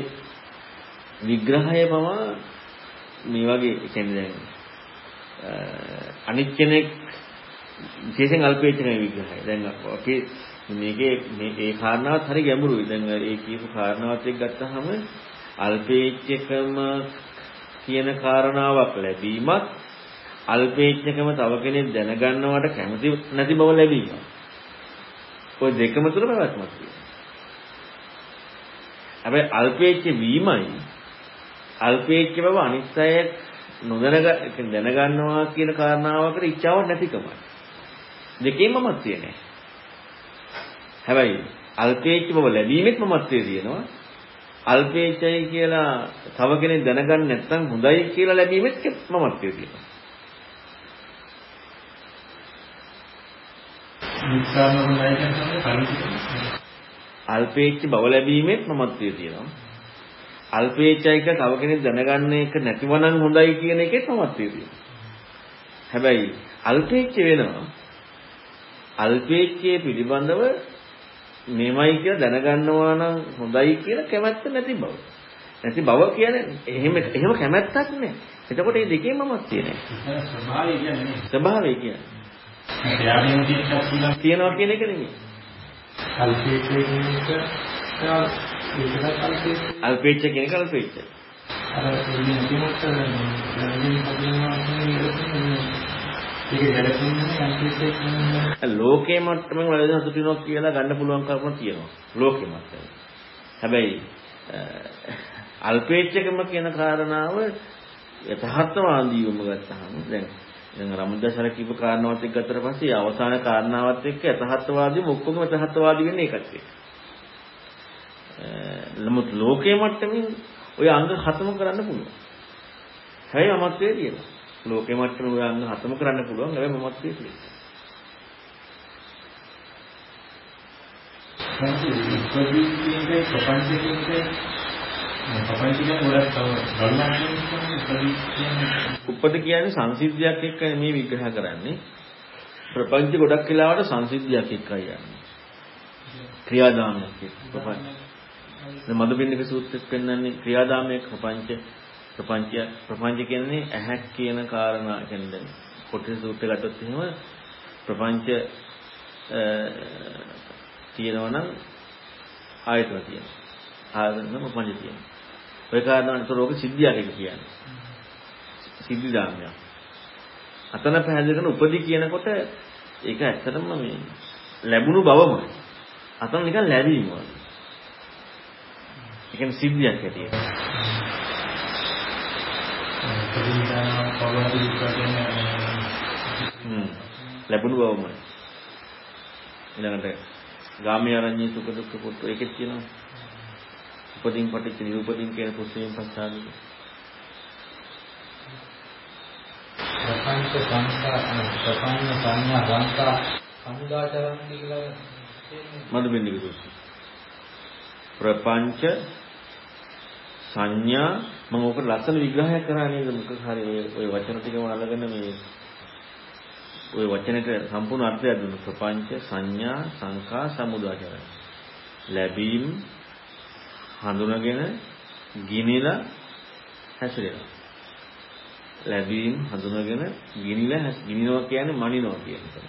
විග්‍රහය පවා මේ වගේ කියන්නේ දැන් අනිත් කෙනෙක් විශේෂයෙන් අල්පේච්ඡකමේ විග්‍රහය. දැන් අපි මේකේ මේ ඒ කාරණාවත් හරි ගැඹුරුයි. දැන් ඒ කියපු කාරණාවත් එක්ක ගත්තාම අල්පේච්ඡකම කියන කාරණාවක් ලැබීමත් අල්පේච්ඡකම තව කෙනෙක් දැනගන්නවට කැමති නැති බව ලැබීමක්. ওই දෙකම තුල පැවැත්මක් තියෙනවා. හැබැයි අල්පේච්ඡ වීමයි අල්පේච්ඡ බව අනිත් අය නොදැනග දැනගන්නවා කියන කාරණාවකට ඉච්ඡාවක් නැතිකමයි. දෙකේම මමත්වය නැහැ. හැබැයි අල්පේච්ඡ බව ලැබීමෙත් මමත්වය තියෙනවා. අල්පේච්ඡයි කියලා තව කෙනෙක් දැනගන්න නැත්නම් හොඳයි කියලා ලැබීමෙත් මමත්වය තියෙනවා. විස්තරන හොඳයි කියන්නේ කලින් අල්පේච්ඡ බව ලැබීමෙත් මමත්වය තියෙනවා. අල්පේච්ඡයික තව කෙනෙක් දැනගන්න එක නැතිවනම් හොඳයි කියන එකෙත් මමත්වය තියෙනවා. හැබැයි අල්පේච්ඡ වෙනවා. අල්පේච්ඡයේ පිළිබඳව මෙමයි කියලා දැනගන්නවා නම් හොඳයි කියලා කැමැත්ත නැති බව. නැති බව කියන්නේ එහෙම එහෙම කැමැත්තක් නෑ. එතකොට මේ දෙකේම මමත් තියෙනවා. ස්වභාවය කියන්නේ ස්වභාවය කියන්නේ. තියනවා කියන එක නෙමෙයි. කල්පේච්ඡය කියන එක. අල්පේච්ඡ කියන එක අල්පේච්ඡ. අර කල්පේච්ඡය කියන්නේ ලෝකේ මට්ටමින් වලදී හසුට වෙනවා කියලා ගන්න පුළුවන් කරුණක් තියෙනවා. ලෝකේ මට්ටමේ. හැබැයි අල්පේච්ඡකම කියන කාරණාව යථාර්ථවාදීවම ගත්තාම දැන් දැන් රමුද්දසර කියපු කාරණාවත් එක්ක ගත්තට පස්සේ අවසාන කාරණාවත් එක්ක යථාර්ථවාදීව ඔක්කොම යථාර්ථවාදී වෙන්නේ ඒකත් එක්ක. නමුත් ලෝකයේ මට්ටමින් ওই අංග හතම කරන්න පුළුවන්. හැබැයි මමත්වයේ තියෙනවා. ලෝකයේ මට්ටමේ ওই අංග හතම කරන්න පුළුවන්. හැබැයි මමත්වයේ තියෙනවා. උපදීකේ ප්‍රපංචකේ ප්‍රපංචකේ ගොඩක් තව උපද කියන්නේ සංසිද්ධියක් එක්ක මේ විග්‍රහ කරන්නේ. ප්‍රපංච ගොඩක් වෙලාවට සංසිද්ධියක් එක්කයි යන්නේ. ක්‍රියාදාමයක් එක්ක ප්‍රපංච. දැන් මදුබින්නික සූත්‍රෙත් පෙන්වන්නේ ක්‍රියාදාමයක ප්‍රපංච ප්‍රපංචය ප්‍රපංච කියන්නේ ඇහැක් කියන කාරණා කියන්නේ කොටස සූත්‍රය ගත්තොත් එහෙම ප්‍රපංච තියෙනවා නම් ආයතන තියෙනවා. ආයතන ප්‍රපංච තියෙනවා. ඔය කාරණාවට රෝග සිද්ධියක් කියන්නේ. සිද්ධි දාමයක්. අතන පැහැදිලි කරන උපදි කියනකොට ඒක ඇත්තටම මේ ලැබුණු බවමයි. අතන නිකන් ලැබීම වගේ. ඒ කියන්නේ සිද්ධියක් හැටියට. ලැබුණු බවමයි. ඊළඟට ගාමී ආරඤ්ඤේ සුඛ දුක්ඛ පොත් ඒකෙත් කියනවා. උපදීන් පටිච්ච නිරූපදීන් කියන පුස්තකයෙන් පස්සාවි. ප්‍රපංච සංස්කාර ප්‍රපංච සංඥා සංස්කාර සමුදාචරණ කියලා මදුබින්දික සූත්‍රය. ප්‍රපංච සංඥා මම ඕක ලස්සන විග්‍රහයක් කරා නේද මොකක් හරි ඔය වචන ටිකම අල්ලගෙන මේ ওই වචනෙට සම්පූර්ණ අර්ථයක් දුන්නු ප්‍රපංච සංඥා සංකා සමුදාචරය ලැබීම් හඳුනගෙන ගිනිලා හැසිරෙනවා ලැබීම් හඳුනගෙන ගිනිලා ගිනිනවා කියන්නේ මනිනවා කියන එක. ඒ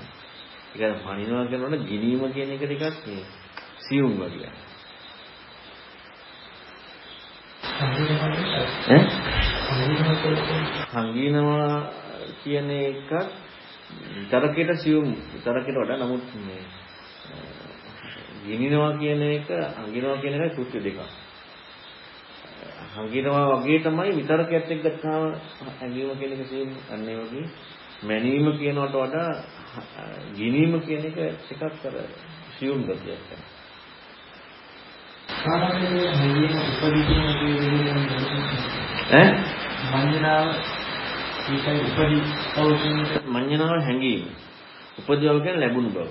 කියන්නේ මනිනවා කියනකොට ගිනීම කියන එක ටිකක් මේ සියුම් වගේ. ඈ? සංගීනවා කියන එකත් විතරකයට සියුම් විතරකයට වඩා නමුත් මේ ගිනිනවා කියන එක අඟිනවා කියන එකයි සූත්‍ර දෙකක්. හංගිනවා වගේ තමයි විතරකයක් එක්ක ගත්තාම ඇඟීම කියන එක සියුම් අන්නේ වගේ මැනීම කියනවට වඩා ගිනීම කියන එක ටිකක් අර සියුම් ගතියක් තමයි. සාමාන්‍යයෙන් හැංගීම උපදින ඈ මඤ්ඤණාව ඒකයි උපදි මඤ්ඤණාව හැංගීම. උපදියව කියන්නේ ලැබුණු බව.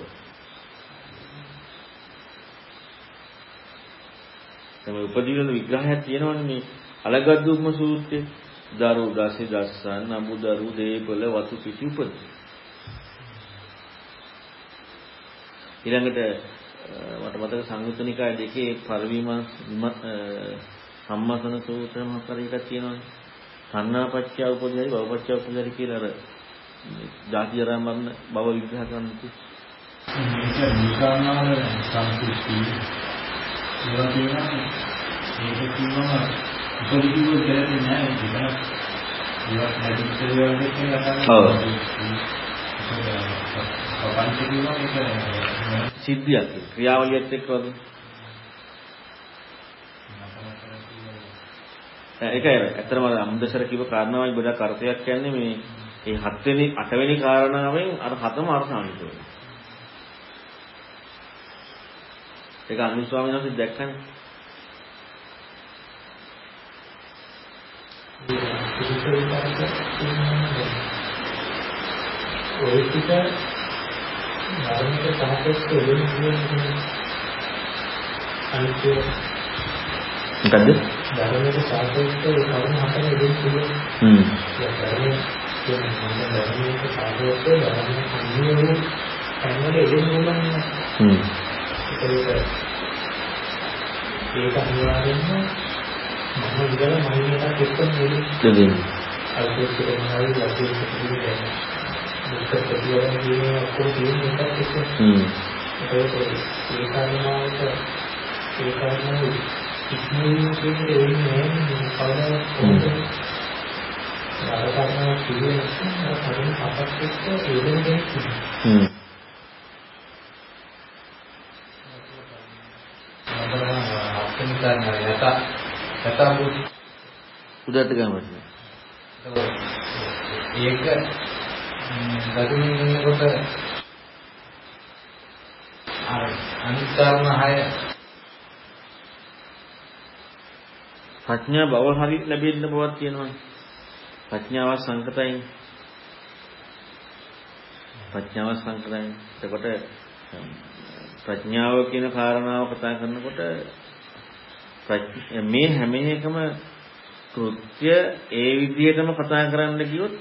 තමයි උපදින විග්‍රහයක් තියෙනවනේ මේ අලගද්දුම්ම සූත්‍රයේ දරු දසි දස්සන් අඹු දරු දේපල වතු පිටි උපද. ඊළඟට මට මතක සංයුත්තනිකාය දෙකේ පරිවිම සම්මසන සූත්‍රය මොකක් හරි එකක් තියෙනවනේ. සංනාපච්චය උපදිනයි භවපච්චය උපදිනයි කියලා අර ජාති ජරා මරණ බව විග්‍රහ කරන්නේ. මේක නිකානාල සංස්කෘතිය ඒවා කියනවා ඒක කිව්වම උපදිකුව දෙන්නේ නැහැ ඒක. ඒවත් නැතිච්ච දේවල් එක්ක කතා ඔව්. පංච කිව්වම ඒක සිද්ධියක් ක්‍රියාවලියත් එක්ක වගේ. ඒකයි ඇත්තටම අමුදසර කිව්ව කාරණාවයි ගොඩක් අර්ථයක් කියන්නේ මේ මේ හත්වෙනි අටවෙනි කාරණාවෙන් අර හතම අර්ථාන්විත වෙනවා. ඒක අනිත් ස්වාමීන් වහන්සේ දැක්කනේ. ඔය ටික ධර්මයට සාපේක්ෂව වෙන කියන්නේ අනිත්‍ය මොකද්ද? ධර්මයට සාපේක්ෂව ඒ කරුණ හතර දෙන්න පුළුවන්. හ්ම්. ඒ ධර්මයේ කියන මොන ධර්මයක සාධක ධර්මයේ අන්නේ වූ තැන්වල එදෙන්න ඕනන්නේ. හ්ම්. ඒක අනිවාර්යෙන්ම මම ඉඳලා මයින්කට එක්කම නෙමෙයි. දෙන්නේ. අල්පෙත් කරනවායි ලක්ෂිත පිළිගන්න. දුක්ඛ ප්‍රතිවරණ කියන්නේ ඔක්කොම තියෙන එකක් එක්ක. හ්ම්. ඒක ඒ කාරණාවට ඒ කාරණාව ඉක්මනින් කියන්නේ එන්නේ නැහැ කවදාවත් කොහොමද? අර කාරණාව කියන්නේ අර කලින් අපත් එක්ක ඒ වෙන්නේ හ්ම්. කාරණාව යත යතබුත් උදට ගමන්නේ. ඒක ගතුමින් ඉන්නකොට අර අනිත් කාරණා හය ප්‍රඥා බව හරි ලැබෙන්න බවක් තියෙනවානේ. ප්‍රඥාව සංකතයි. ප්‍රඥාව සංකතයි. එතකොට ප්‍රඥාව කියන කාරණාව කතා කරනකොට මේ හැම එකම කෘත්‍ය ඒ විදිහටම කතා කරන්න ගියොත්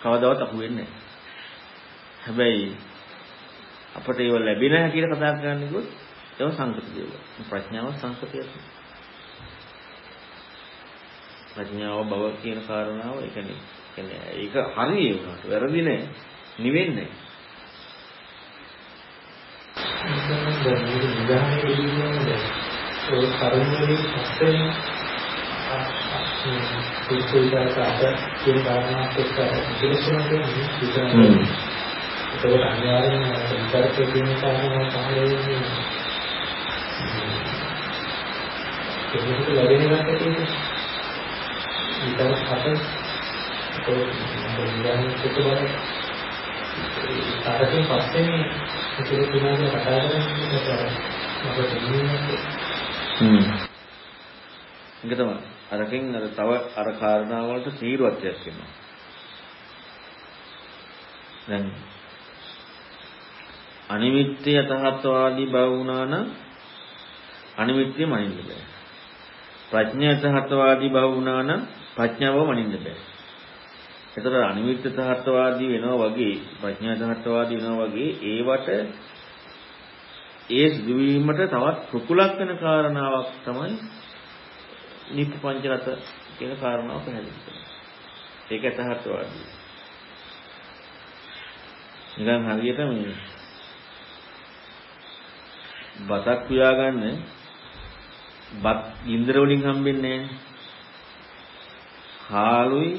කවදාවත් අහු වෙන්නේ නැහැ. හැබැයි අපට ඒව ලැබෙන හැටියට කතා කරන්න ගියොත් ඒව සංකත දේවල්. ප්‍රඥාව සංකතයක්. ප්‍රඥාව බව කියන කාරණාව ඒ කියන්නේ කියන්නේ ඒක හරිය වුණාට වැරදි නෑ නිවෙන්නේ ඒ කර්මයේ පස්සේ කුසලතාවට අප කියන කාරණාත් එක්ක ඉතිරිසුනට විතරයි. ඒකත් අනිවාර්යයෙන්ම විතරක කියන කාරණාව පහළ වෙන්නේ. ඒක ලැබෙන එකක් තියෙන්නේ. විතර අප ඒක බලන්න තාරකින් පස්සේ මේ ඉතිරි තුනක් කතා කරන්නේ අපිට ඉන්නේ හ්ම්. ඒක තමයි. අරකින් අර තව අර කාරණා වලට තීරුවත්වයක් වෙනවා. දැන් අනිමිත්‍ය යථාර්ථවාදී බව වුණා නම් අනිමිත්‍ය මනින්න බෑ. ප්‍රඥා යථාර්ථවාදී බව වුණා නම් ප්‍රඥාව මනින්න බෑ. ඒතර අනිමිත්‍ය යථාර්ථවාදී වෙනවා වගේ ප්‍රඥා යථාර්ථවාදී වෙනවා වගේ ඒවට ඒ සිදුවීමට තවත් කුකුලක් වෙන කාරණාවක් තමයි නිත්‍ය පංචරත කියන කාරණාව පැහැදිලි කරනවා. ඒක යථාර්ථවාදී. නිකන් හරියට මේ බතක් පියාගන්න බත් ඉන්ද්‍ර වලින් හම්බෙන්නේ නැහැ. හාලුයි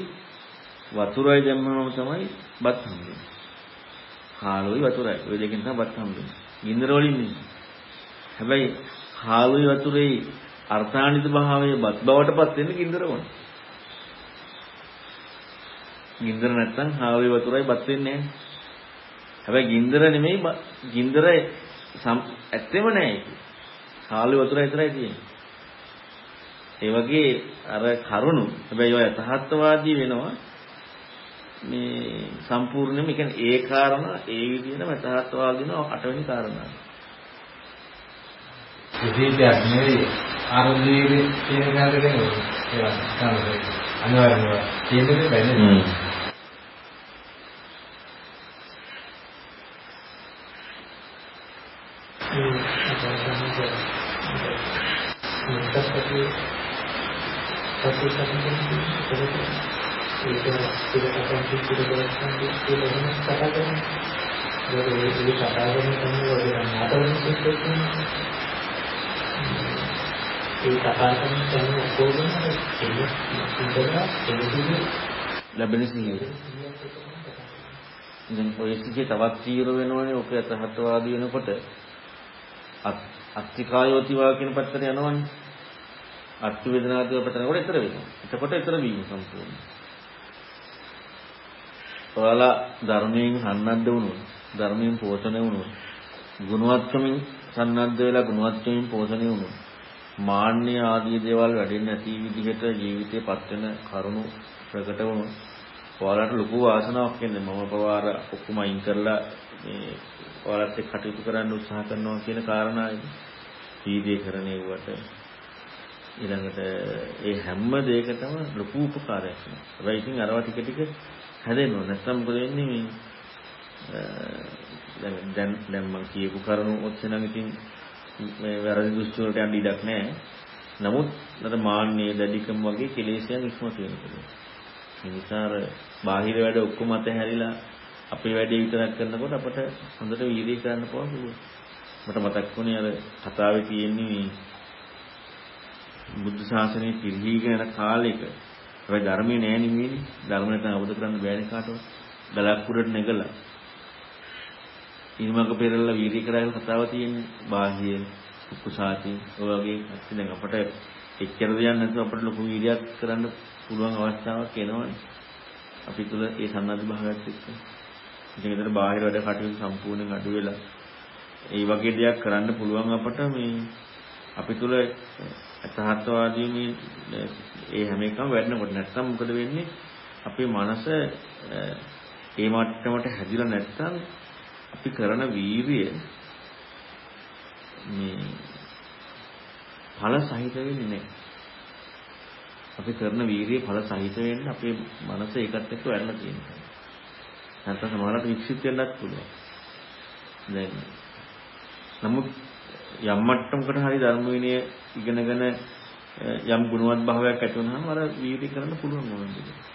වතුරයි දැම්මම තමයි බත් හම්බෙන්නේ. හාලුයි වතුරයි ওই දෙකෙන් තමයි බත් හම්බෙන්නේ. ගින්දර වලින් නෙමෙයි. හැබැයි හාලුයි වතුරේ අර්ථානිත භාවයේ බත් බවටපත් වෙන්නේ ගින්දර වුණ. ගින්දර නැත්තම් හාලුයි වතුරයි බත් වෙන්නේ නැහැ. හැබැයි ගින්දර නෙමෙයි ගින්දර ඇත්තෙම නැහැ ඒක. හාලුයි වතුරයි විතරයි තියෙන්නේ. ඒ වගේ අර කරුණු හැබැයි ඔය යථාර්ථවාදී වෙනවා මේ සම්පූර්ණයෙන්ම කියන්නේ ඒ කාරණා ඒ විදිහටම යථාර්ථවාදීන අටවෙනි කාරණා. විදේශයක් නෙවෙයි. ආරම්භයේ කියන කාරණේ ඒක තමයි අනිවාර්යයෙන්ම කියන්නේ බැහැ. පිළිපැදන් පිළිපැදන් කියලා එහෙම කතා කරනවා. ඒක ඒ කතා කරන කෙනෙක් වගේ නාටකම් සිද්ධ ඒ කතා කරන කෙනෙක් ඔක්කොම එන්නේ ඉඳලා එන්නේ ලැබෙන සිහිය. දැන් ඔය සිහිය තවත් තීව්‍ර වෙනවනේ ඔක යථාර්ථවාදී වෙනකොට අත්තිකායෝතිවා කියන පැත්තට යනවනේ. අත්ති වේදනාදී පැත්තට යනකොට ඊතර වෙනවා. එතකොට ඊතර වීම සම්පූර්ණයි. ඔයාලා ධර්මයෙන් සන්නද්ධ වුණොත් ධර්මයෙන් පෝෂණය වුණොත් ගුණවත්කමින් සන්නද්ධ වෙලා ගුණවත්කමින් පෝෂණය වුණොත් මාන්න්‍ය ආදී දේවල් වැඩෙන්නේ නැති විදිහට ජීවිතේ පත් වෙන කරුණු ප්‍රකට වුණොත් ඔයාලට ලොකු වාසනාවක් එන්නේ මම පවාර ඔක්කොම අයින් කරලා මේ ඔයාලත් එක්ක කටයුතු කරන්න උත්සාහ කරනවා කියන කාරණාවයි. ජීවිතේ කරණේ වට ඊළඟට ඒ හැම දෙයකටම ලොකු උපකාරයක් වෙනවා. හැබැයි ඉතින් අරවා ටික ටික හැදෙනවා. නැත්නම් මොකද වෙන්නේ මේ දැන් දැන් දැන් මම කියපු කරුණු ඔස්සේ නම් ඉතින් මේ වැරදි දෘෂ්ටි වලට යන්න ඉඩක් නැහැ. නමුත් අර මාන්නේ දැඩිකම වගේ කෙලෙසයන් ඉක්මතු වෙනවා. ඒ නිසා අර බාහිර වැඩ ඔක්කොම අතහැරිලා අපේ වැඩේ විතරක් කරනකොට අපට හොඳට වීර්යය කරන්න පුළුවන්. මට මතක් වුණේ අර කතාවේ තියෙන්නේ මේ බුද්ධ ශාසනය පිරිහීගෙන යන කාලෙක හැබැයි ධර්මයේ නෑ නෙමෙයිනේ ධර්ම නැත්නම් අවබෝධ කරන්න බෑනේ කාටවත්. ගලක් උඩට නැගලා. ඉනිමක පෙරලා වීර්ය කරගෙන කතාව තියෙන්නේ. බාහ්‍ය කුසාති ඔය වගේ. අත් දැන් අපට එච්චර දෙයක් නැතුව අපිට ලොකු වීර්යයක් කරන්න පුළුවන් අවස්ථාවක් එනවනේ. අපි තුල ඒ සම්මාද භාවයත් එක්ක. ඉතින් ඒතර බාහිර වැඩ කටයුතු සම්පූර්ණයෙන් අඩු වෙලා. ඒ වගේ දෙයක් කරන්න පුළුවන් අපට මේ අපි තුල යථාර්ථවාදී මේ ඒ හැම එකම වැඩනකොට නැත්තම් මොකද වෙන්නේ අපේ මනස ඒ මට්ටමට හැදිලා නැත්තම් අපි කරන වීරිය මේ ඵල සහිත වෙන්නේ නැහැ. අපි කරන වීරිය ඵල සහිත වෙන්න අපේ මනස ඒකත් එක්ක වැඩලා තියෙනවා. නැත්නම් සමහරවිට වික්ෂිප්ත වෙන්නත් පුළුවන්. දැන් නමුත් යම් මට්ටමකට හරි ධර්ම විනය ඉගෙනගෙන යම් ගුණවත් භාවයක් ඇති වුනහම අර වීර්ය කරන්න පුළුවන් මොනවද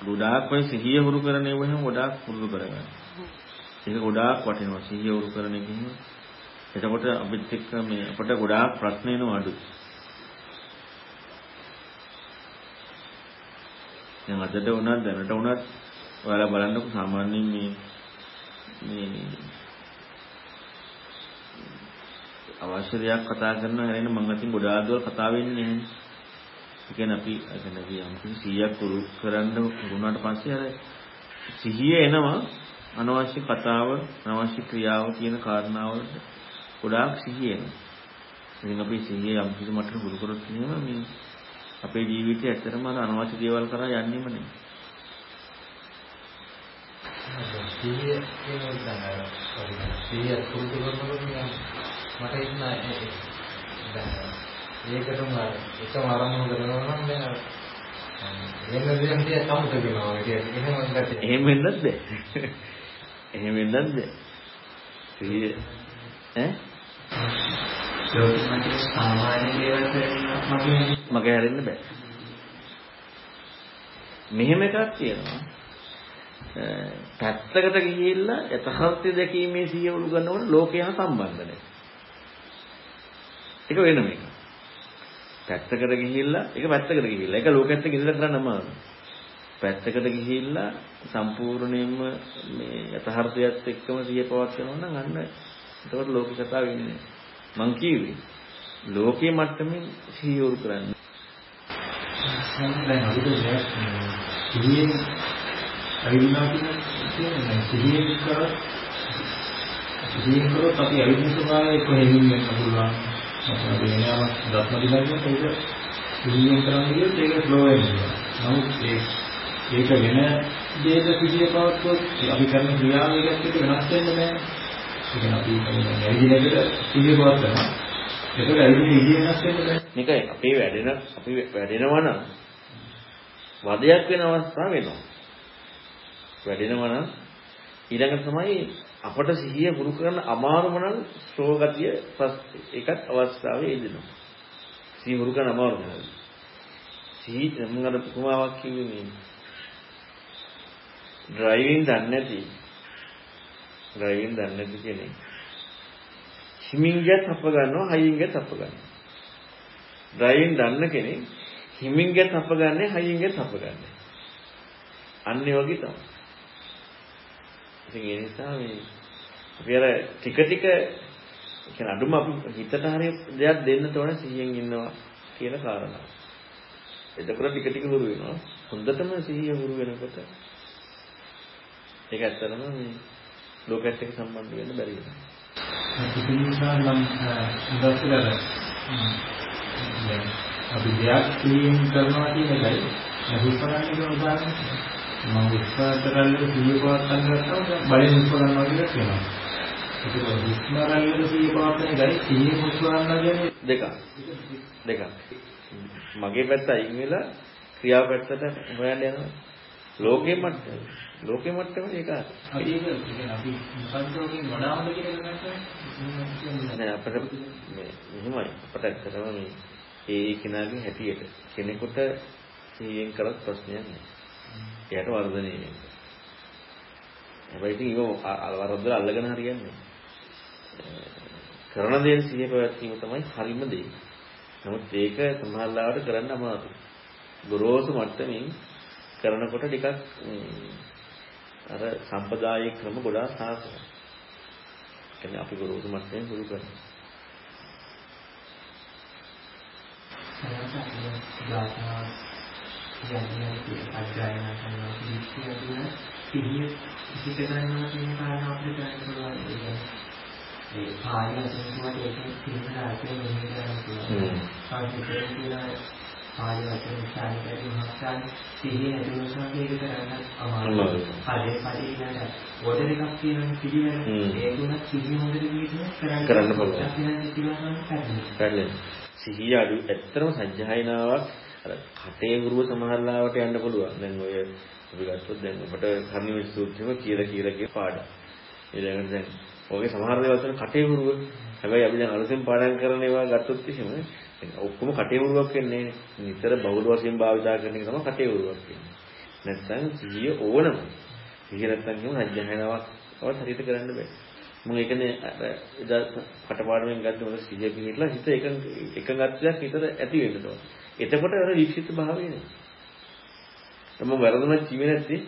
ගොඩාක් ඔය සිහිය හුරු කරන ඒවා එහෙනම් ගොඩාක් පුරුදු කරගන්න. ඒක ගොඩාක් වටිනවා සිහිය හුරු කරන එකෙන්. එතකොට අපිත් එක්ක මේ අපට ගොඩාක් ප්‍රශ්න එනවා අඩුයි. දැන් අදට වුණත් දැනට වුණත් ඔයාලා බලන්නකො සාමාන්‍යයෙන් මේ මේ අවශ්‍ය දෙයක් කතා කරනවා හැරෙන්න මම අතින් ගොඩාක් දවල් කතා වෙන්නේ නැහැ. ඒ කියන්නේ අපි අගෙන ගියම් 100ක් උරු කරන්න උරුණාට පස්සේ අර සිහිය එනවා අනවශ්‍ය කතාව අනවශ්‍ය ක්‍රියාව කියන කාරණාවලට ගොඩාක් සිහිය එනවා. ඉතින් අපි සිහිය යම් කිසි මට්ටමක උරු කරොත් එහෙම මේ අපේ ජීවිතය ඇත්තටම අනවශ්‍ය දේවල් කරා යන්නේම නෙමෙයි. සිහිය කියන එක දැන් සිහිය පුරුදු කරනකොට නිකන් මට ඉන්න දැන් ඒකටම එකම ආරම්භ කරනවා නම් දැන් වෙන දෙයක් දිහා සමුද වෙනවා ඒක එහෙම නැත්නම් එහෙම වෙන්නත් බෑ. එහෙම වෙන්නත් බෑ. සිහිය ඈ ලෝකෙ සාමාන්‍ය දේවල් කරනවා මගේ මගේ හැරෙන්න බෑ. මෙහෙම එකක් තියෙනවා. පැත්තකට ගිහිල්ලා යථාර්ථය දැකීමේ සිහිය උළු ගන්නකොට ලෝකය හා සම්බන්ධ නැහැ. ඒක වෙනම එකක්. පැත්තකට ගිහිල්ලා ඒක පැත්තකට ගිහිල්ලා ඒක ලෝකෙත් එක්ක ඉඳලා කරන්න අමාරුයි. පැත්තකට ගිහිල්ලා සම්පූර්ණයෙන්ම මේ යථාර්ථයත් එක්කම සිහිය පවත්වනවා නම් අන්න එතකොට ලෝක කතාව වෙන්නේ මං කිව්වේ ලෝකයේ මට්ටමින් සිහිය උරු කරන්න. දැන් අපිට සිහියෙන් ඇවිල්ලා කියන්නේ සිහියෙන් කරොත් සිහියෙන් කරොත් අපි ඇවිදින ස්වභාවය කොහෙකින් වෙන්න පුළුවන් අපිට වෙනම දත්ම දිගන්නේ ඒක සිහියෙන් කරන්නේ කියොත් ඒක ස්ලෝ වෙනවා නමුත් ඒ ඒක වෙන දෙයක සිහිය පවත්වොත් අපි කරන ක්‍රියාවලියත් එක්ක වෙනස් වෙන්නේ නැහැ ඒ කියන්නේ අපි කියන්නේ ඇවිදිනකට සිහිය පවත්වනවා ඒකට ඇවිදින ඉදිරිය වෙනස් වෙන්නේ නැහැ මේක අපේ වැඩෙන අපි වැඩෙනවා නම් වදයක් වෙන අවස්ථාව වෙනවා. වැඩෙනවා නම් ඊළඟට තමයි අපට සිහිය පුරු කරන අමාරුම නම් ශ්‍රෝ ගතිය ඒකත් අවස්ථාවේ එදෙනවා. සිහිය පුරු කරන අමාරුම නම්. සිහි මම අර උපමාවක් කිව්වේ මේ ඩ්‍රයිවිං දන්නේ නැති ඩ්‍රයිවිං දන්නේ නැති කෙනෙක් හිමින් ගියත් අප ගන්නවා හයියෙන් ගියත් අප ගන්නවා. ඩ්‍රයිවිං දන්න කෙනෙක් හිමින් ගියත් අප ගන්නෑ හයියෙන් ගියත් අප ගන්නෑ. අන්න ඒ වගේ තමයි. ඉතින් ඒ නිසා මේ අපි අර ටික ටික කියන අඩුම අපි හිතට හරිය දෙයක් දෙන්න ඕන සිහියෙන් ඉන්නවා කියන කාරණාව. එතකොට ටික ටික හුරු වෙනවා. හොඳටම සිහිය හුරු වෙනකොට ඒක ඇත්තටම මේ ලෝකයේත් එක්ක සම්බන්ධ වෙන්න බැරි වෙනවා. ඉතින් නිසා නම් ඉඳලා අපි දෙයක් සිහියෙන් කරනවා කියන එකයි අහුපරන්නේ උදාහරණයක් මම උත්සාහ කරන්නේ සිහිය පවත්වා ගන්නවා බලෙන් උත්සාහ කරනවා කියලා කියනවා. දෙකක්. දෙකක්. මගේ පැත්ත අයින් වෙලා ක්‍රියාව පැත්තට හොයන්න යනවා. ලෝකේ මට්ටම. ලෝකේ මට්ටම ඒක. අපි ඒක අපි මොකක්ද වඩාමද කියන එක ගන්නවනේ. නෑ අපිට මේ මෙහෙමයි. අපිට ඇත්තටම මේ ඒ කෙනාගේ හැටියට කෙනෙකුට සිහියෙන් කරත් ප්‍රශ්නයක් නෑ. එයාට වර්ධනය වෙනවා. හැබැයි ඉතින් ඒක වරද්දල අල්ලගෙන හරියන්නේ කරන දේ සිහිය පැවැත්වීම තමයි හරිම දේ. නමුත් ඒක සමහරවිට කරන්න අමාරුයි. ගොරෝසු මට්ටමින් කරනකොට ටිකක් අර සම්පදායික ක්‍රම ගොඩාක් සාසනයි. කියන්නේ අපි ගොරෝසු මට්ටමින් පුරු කරනවා. අධ්‍යයනය කරනවා පිළිසියදුන සිහිය පිට කරනවා කියන කාරණා අපිට ගන්න පුළුවන්. කරන්න පුළුවන්. ආසිතේ කියලා පාඩම වචන විශ්ාරිකදී මහත්සන් සිහිය නැති නිසා ඒක කරන්න අමාරුයි. පදේ පදේ ඉන්නට ඕඩර් එකක් තියෙනවා පිළිවෙල ඒ තුනක් සිහිය හොඳට පිළිගන්න කරන්න පුළුවන්. පැරලි. සිහිය අඩු ඇත්තම සත්‍යයනාවක් අර කටේ ගුරුව සමහරලාවට යන්න පුළුවන්. දැන් ඔය අපි ගත්තොත් දැන් අපිට කර්ණිවිස සූත්‍රෙම කියලා කියලා කිය පාඩම්. ඊළඟට දැන් ඔගේ සමහර දේවල් වල කටේ ගුරුව. හැබැයි අපි දැන් අලුතෙන් පාඩම් කරන ඒවා ගත්තොත් එහෙම ඔක්කොම කටේ ගුරුවක් වෙන්නේ නිතර බහුල වශයෙන් භාවිතා කරන එක තමයි කටේ ගුරුවක් වෙන්නේ. නැත්තම් සිහිය ඕනම. සිහිය නැත්තම් කියමු සත්‍යයනාවක් තවත් හරියට කරන්න බෑ. මම ඒකනේ එදා කටපාඩමෙන් ගත්ත මොකද සිහිය පිළිట్లా හිත එකඟ එකඟත්වයක් හිතට ඇති වෙන්න ඕන. එතකොට අර වික්ෂිප්ත භාවය නේ. මම වැරදුනක් කිව්වේ නැත්තේ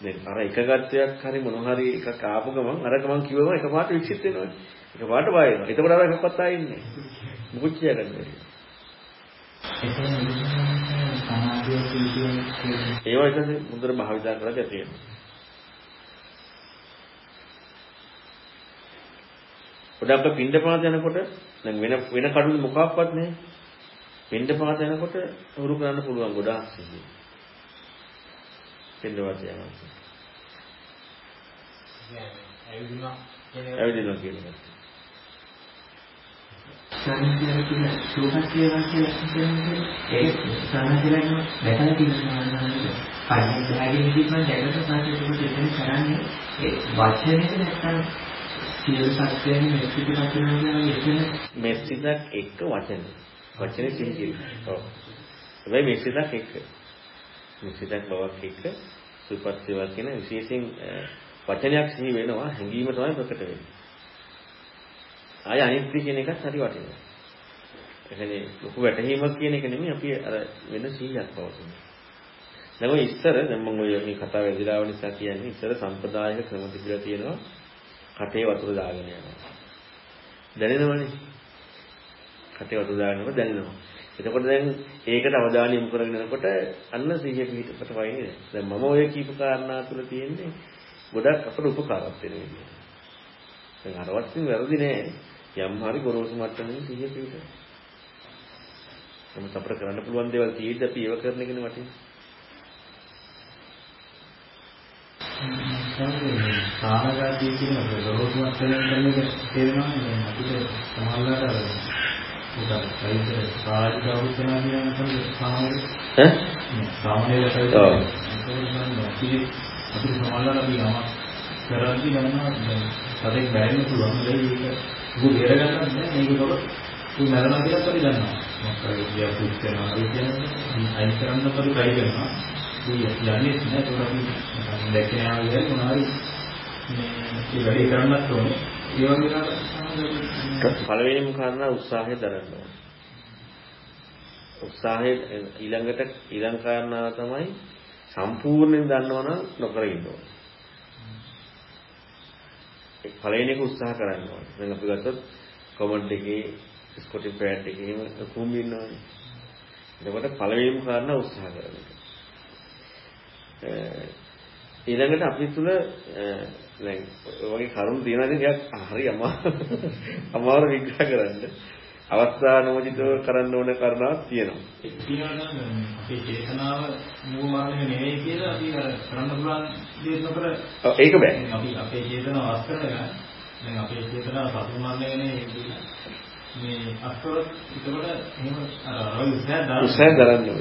දැන් අර එකගත්වයක් හරි මොන හරි එකක් ආපු ගමන් අර ගමන් කිව්වම එකපාරට වික්ෂිප්ත වෙනවා. එකපාරට බය වෙනවා. එතකොට අර එකක්වත් ආයේ ඉන්නේ. මොකද කියන්නේ? ඒවා ඉතින් මුදර භාවිතා කරලා තියෙනවා. ගොඩක් පින්ඩපාත යනකොට දැන් වෙන වෙන කඩුළු මොකක්වත් නැහැ. පින්ඩපාත යනකොට උරු කරන්න පුළුවන් ගොඩාක් සිද්ධි. පින්ඩපාත යනවා. ඇවිදිනවා ඇවිදිනවා කියන්නේ. සංසියන කියන සෝපත්‍ය වාක්‍ය කියන්නේ ඒක සාමාන්‍යයෙන් දැකලා තියෙනවා. පන්නේ ගහගෙන ඉඳින්න දැකලා සාකච්ඡා කරන්නේ ඒ වචනේද නැත්නම් සියලු සත්‍යයන් මෙසිත පතිනවා කියන එක මෙසිතක් එක්ක වචන. වචනේ සිහි කිරීම. ඔව්. හැබැයි මෙසිතක් එක්ක. මෙසිතක් බවක් එක්ක සුපත්තිවා කියන විශේෂයෙන් වචනයක් සිහි වෙනවා හැඟීම තමයි ප්‍රකට වෙන්නේ. ආය අනිත්‍ය කියන එකත් හරි වටිනවා. ඒ කියන්නේ ලොකු වැටහීමක් කියන එක නෙමෙයි අපි අර වෙන සිහියක් පවතුනේ. දැන් ඔය ඉස්සර දැන් මම ඔය මේ කතාව ඇදලා නිසා කියන්නේ ඉස්සර සම්ප්‍රදායික ක්‍රම තිබිලා තියෙනවා කටේ වතුර දාගෙන යනවා. දැනෙනවනේ. කටේ වතුර දාගෙනම දැනෙනවා. එතකොට දැන් ඒකට අවධානය යොමු කරගෙන යනකොට අන්න සිහිය පිහිටකට වයින්නේ. දැන් මම ඔය කීප කාරණා තුල තියෙන්නේ ගොඩක් අපට උපකාරයක් වෙන විදිහ. දැන් අරවත් වැරදි නෑ. යම් හරි ගොරෝසු මට්ටමකින් සිහිය පිහිට. නමුත් අපිට කරන්න පුළුවන් දේවල් තියෙද්දි අපි ඒව කරන එකනේ වටින්නේ. සාහගතිය කියන දරෝතුමත් වෙන එක තේරෙනවා නේද අපිට සමහරවිට අර උදා කයිතර සාහිත්‍ය අවුස්සනා කියන තමයි සාමාන්‍ය ඈ? සාමාන්‍ය ලෙසට ඔව්. අපිට සමහරවිට අපි යමක් කරද්දී ගන්නවා සතෙක් බැරෙන්න පුළුවන් ඒක උගු බේර ගන්නත් නෑ මේක තොර උ මරණා කියලා අපි දන්නවා මොකක්ද කියා පුත් කරනවා කියන්නේ අයින් කරන්න පරි try කරනවා යන්නේ නැහැ ඒක අපි දැක්කේ නැහැ මොනවාරි මේ වැඩේ කරන්නත් ඕනේ ඒ වගේ පළවෙනිම කාරණා උත්සාහය දරන්න ඕනේ උත්සාහය ඊළඟට ඊළඟ කාරණාව තමයි සම්පූර්ණයෙන් දන්නවනම් නොකර ඉන්න ඕනේ ඒ පළවෙනි එක උත්සාහ කරන්න ඕනේ. දැන් අපි ගත්තොත් කමෙන්ට් එකේ ස්කොටින් පෑඩ් එකේ එහෙම කුඹි ඉන්නවනේ. එතකොට පළවෙනිම කාරණා උත්සාහ කරන්න ඊළඟට අපි තුල දැන් වගේ කරුණු තියෙනවා ඉතින් ටිකක් හරි අමාරු විග්‍රහ කරන්න. අවස්ථානෝචිතව කරන්න ඕන කාරණාවක් තියෙනවා. ඒක කියනවා නම් අපේ චේතනාව මූලමාර්ගය නෙවෙයි කියලා අපි කරන්න පුළුවන් දේ නොකර ඒක බෑ. අපි අපේ චේතනාව අස්කරගෙන දැන් අපේ චේතනාව සතුන් මරණයනේ මේ අස්තර ඒකට එහෙම අර උත්සාහ කරන්න ඕනේ.